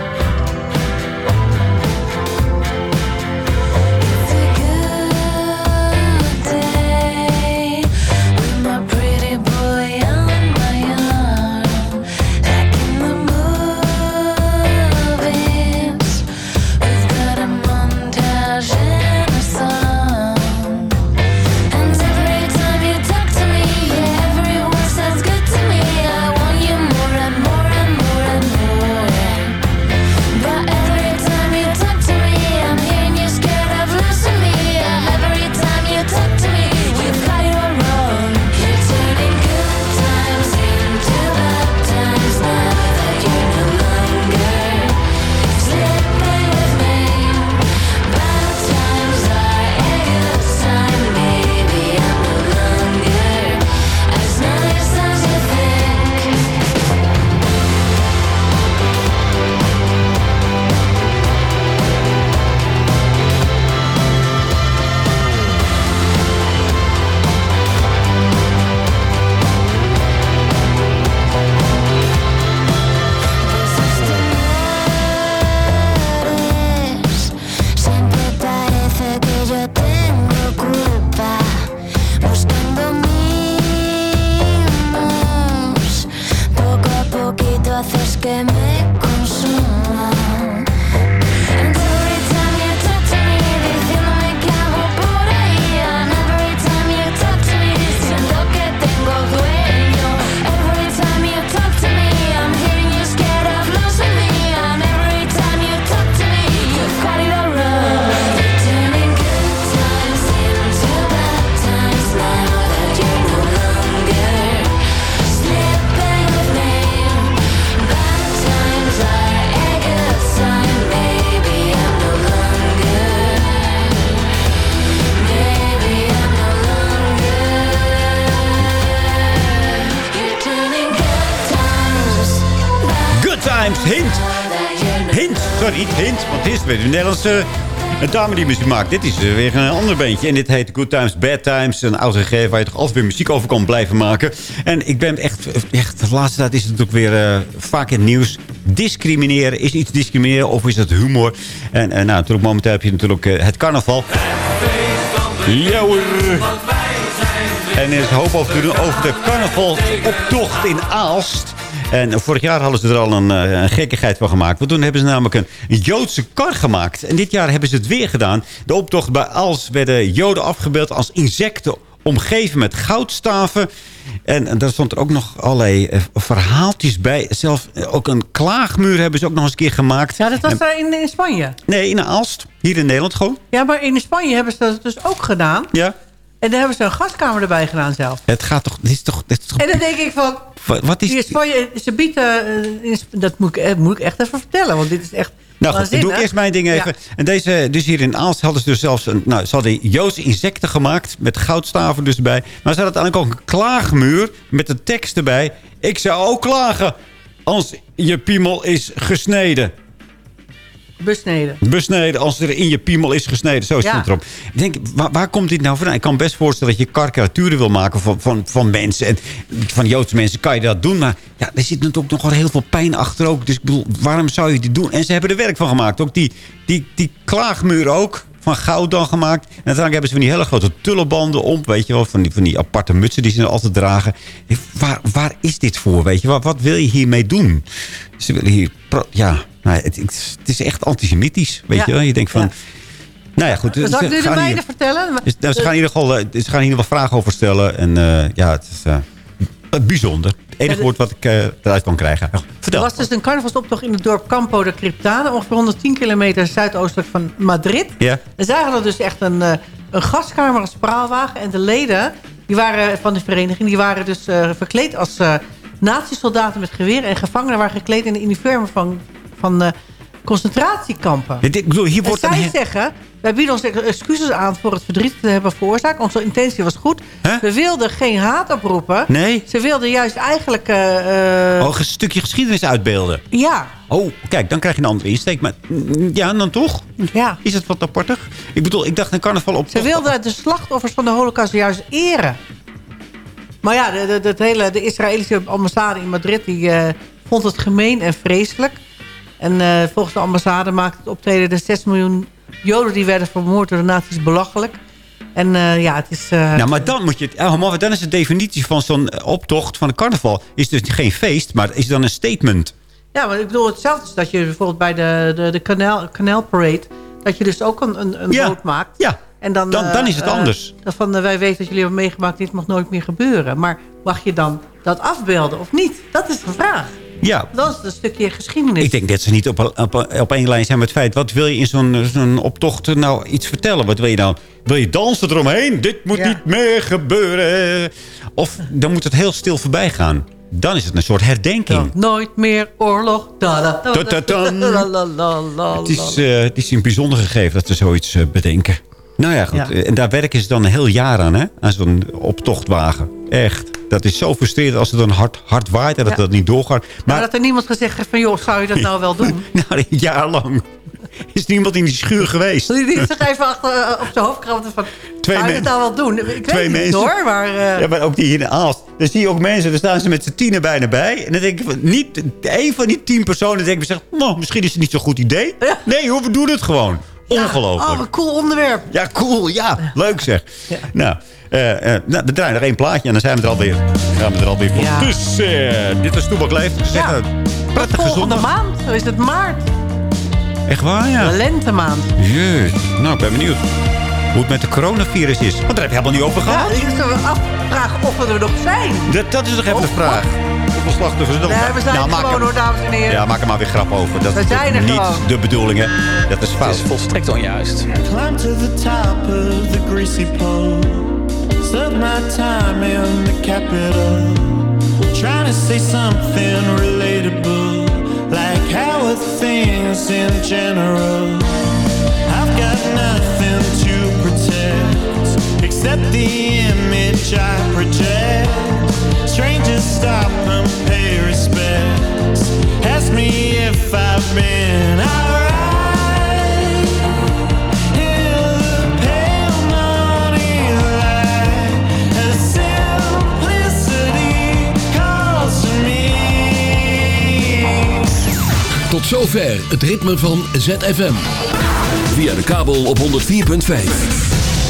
sorry, niet Hint. Want dit is weer een Nederlandse een dame die muziek maakt. Dit is eh, weer een ander beentje. En dit heet Good Times, Bad Times. Een oud waar je toch altijd weer muziek over kan blijven maken. En ik ben echt, echt de laatste tijd is het natuurlijk weer eh, vaak in het nieuws. Discrimineren, is iets discrimineren of is het humor? En eh, nou, natuurlijk momenteel heb je natuurlijk eh, het carnaval. Ja. En er is hoop over doen over de carnavalsoptocht in Aalst. En vorig jaar hadden ze er al een, eh, een gekkigheid van gemaakt. Want toen hebben ze namelijk een Joodse kar gemaakt. En dit jaar hebben ze het weer gedaan. De optocht bij Aalst werden Joden afgebeeld als insecten omgeven met goudstaven. En, en daar stond er ook nog allerlei eh, verhaaltjes bij. Zelf eh, ook een klaagmuur hebben ze ook nog eens een keer gemaakt. Ja, dat was En- daar in, in Spanje. Nee, in Aalst. Hier in Nederland gewoon. Ja, maar in Spanje hebben ze dat dus ook gedaan. Ja. En daar hebben ze een gaskamer erbij gedaan zelf. Het gaat toch... Dit is toch, dit is toch En dan denk ik van... Wat- wat is- Spanje, ze bieden... eh, dat moet ik, eh, moet ik echt even vertellen. Want dit is echt Nou goed, dan doe ik waanzinnig. eerst mijn ding even. Ja. En deze, dus hier in Aalst hadden ze dus zelfs... Een, nou, ze hadden Joodse insecten gemaakt. Met goudstaven dus bij. Maar ze hadden uiteindelijk ook een klaagmuur. Met een tekst erbij. Ik zou ook klagen. Als je piemel is gesneden. Besneden. Besneden als er in je piemel is gesneden. Zo stond het erop. Ik denk, waar, waar komt dit nou vandaan? Ik kan best voorstellen dat je karikaturen wil maken van, van, van mensen. En van Joodse mensen kan je dat doen. Maar ja, er zit natuurlijk nog wel heel veel pijn achter ook. Dus ik bedoel, waarom zou je dit doen? En ze hebben er werk van gemaakt. Ook die, die, die klaagmuur ook. Van goud dan gemaakt. En uiteindelijk hebben ze van die hele grote tullenbanden om. Weet je wel, van die, van die aparte mutsen die ze altijd dragen. Waar, waar is dit voor? Weet je wat, wat wil je hiermee doen? Ze willen hier... Ja, nou, het, het is echt antisemitisch. Weet Ja. je wel? Je denkt van... Nou ja, goed. Zal ik nu de mijne hier- vertellen? dus, nou, ze, gaan in ieder geval, eh, ze gaan ieder geval vragen over stellen. En eh, ja, het is eh, bijzonder. Het enige woord wat ik eruit kan krijgen. Er Vertel. was dus een carnavalsoptocht in het dorp Campo de Criptana. Ongeveer 110 kilometer zuidoostelijk van Madrid. Ja. En zij hadden dus echt een, een gaskamer, een spraalwagen. En de leden die waren, van de vereniging die waren dus verkleed als nazi-soldaten met geweren. En gevangenen waren gekleed in de uniformen van, van eh, concentratiekampen. Ja, dit- bedoel, hier En wordt zij zeggen, wij bieden ons excuses aan voor het verdriet te hebben veroorzaakt. Onze intentie was goed. We wilden geen haat oproepen. Nee? Ze wilden juist eigenlijk... eh, eh, Oh, een stukje geschiedenis uitbeelden. ja, Oh, kijk, dan krijg je een andere insteek. Maar mm, ja, dan toch? Ja. Is het wat apartig? Ik bedoel, ik dacht een carnaval op... Ze wilden de slachtoffers van de holocaust juist eren. Maar ja, de, de, de, het hele, de Israëlische ambassade in Madrid... die vond het gemeen en vreselijk. En eh, volgens de ambassade maakte het optreden... de 6 miljoen Joden die werden vermoord door de nazi's belachelijk. En eh, ja, het is... eh, Nou, maar dan moet je het... Dan is de definitie van zo'n optocht van een carnaval... is dus geen feest, maar is dan een statement. Ja, maar ik bedoel, hetzelfde is dat je bijvoorbeeld bij de, de, de Canal, Canal Parade... dat je dus ook een, een, een Ja. boot maakt. Ja, En dan, Dan- dan is het anders. dat van, wij weten dat jullie hebben meegemaakt, dit mag nooit meer gebeuren. Maar mag je dan dat afbeelden of niet? Dat is de vraag. Ja, Dat is een stukje geschiedenis. Ik denk dat ze niet op, op, op één lijn zijn met het feit... wat wil je in zo'n zo'n optocht nou iets vertellen? Wat wil je nou? Wil je dansen eromheen? Dit moet Ja. niet meer gebeuren. Of dan moet het heel stil voorbij gaan. Dan is het een soort herdenking. Nooit meer oorlog. Da, da, da, Het is, la. eh, het is een bijzonder gegeven dat ze zoiets eh, bedenken. Nou ja, goed. Ja. En daar werken ze dan een heel jaar aan, hè? Aan zo'n optochtwagen. Echt. Dat is zo frustrerend als het dan hard, hard waait en dat Ja. dat niet doorgaat. Maar Maar dat er niemand gezegd heeft van... joh, zou je dat nou wel *laughs* doen? nou, een jaar lang *laughs* is niemand in die schuur geweest. Die *laughs* zich even achter, eh, op zijn hoofd krabben van... Twee zou je dat nou wel doen? Ik weet Twee het niet mensen. hoor, maar... eh, Ja, maar ook die hier in Aalst. Dan zie je ook mensen, daar staan ze met z'n tienen bijna bij. En dan denk ik, van, niet één van die tien personen denkt zich, nou, misschien is het niet zo'n goed idee. Nee hoor, we doen het gewoon. Ongelooflijk. Oh, wat cool onderwerp. Ja, cool. Ja, leuk zeg. Nou, eh, eh, nou, we draaien nog één plaatje en dan zijn we er alweer. Gaan we er alweer voor. Ja. Dus eh, dit was Toebak Leef. Zeg, Ja. prettige Volgende maand is het maart. Echt waar, ja. De lentemaand. Jeus. Nou, ik ben benieuwd hoe het met de coronavirus is. Want daar heb je helemaal niet over Ja, gehad. ik zou me afvragen of we er nog zijn. Dat, dat is toch even de vraag. Hoeveel slachtoffers er nog Nee, we zijn Nou, er maak gewoon er- hoor, dames en heren. Ja, maak er maar weer grap over. Dat We is zijn er niet gewoon. de bedoeling, hè. Dat is fout. volstrekt onjuist. Climb to the top of the greasy pole. Serve my time in the capital. Trying to say something relatable. Like how are things in general? Except the image I project. Strangers stop and pay respects. Ask me if I've been me. Tot zover het ritme van ZFM. Via de kabel op 104.5.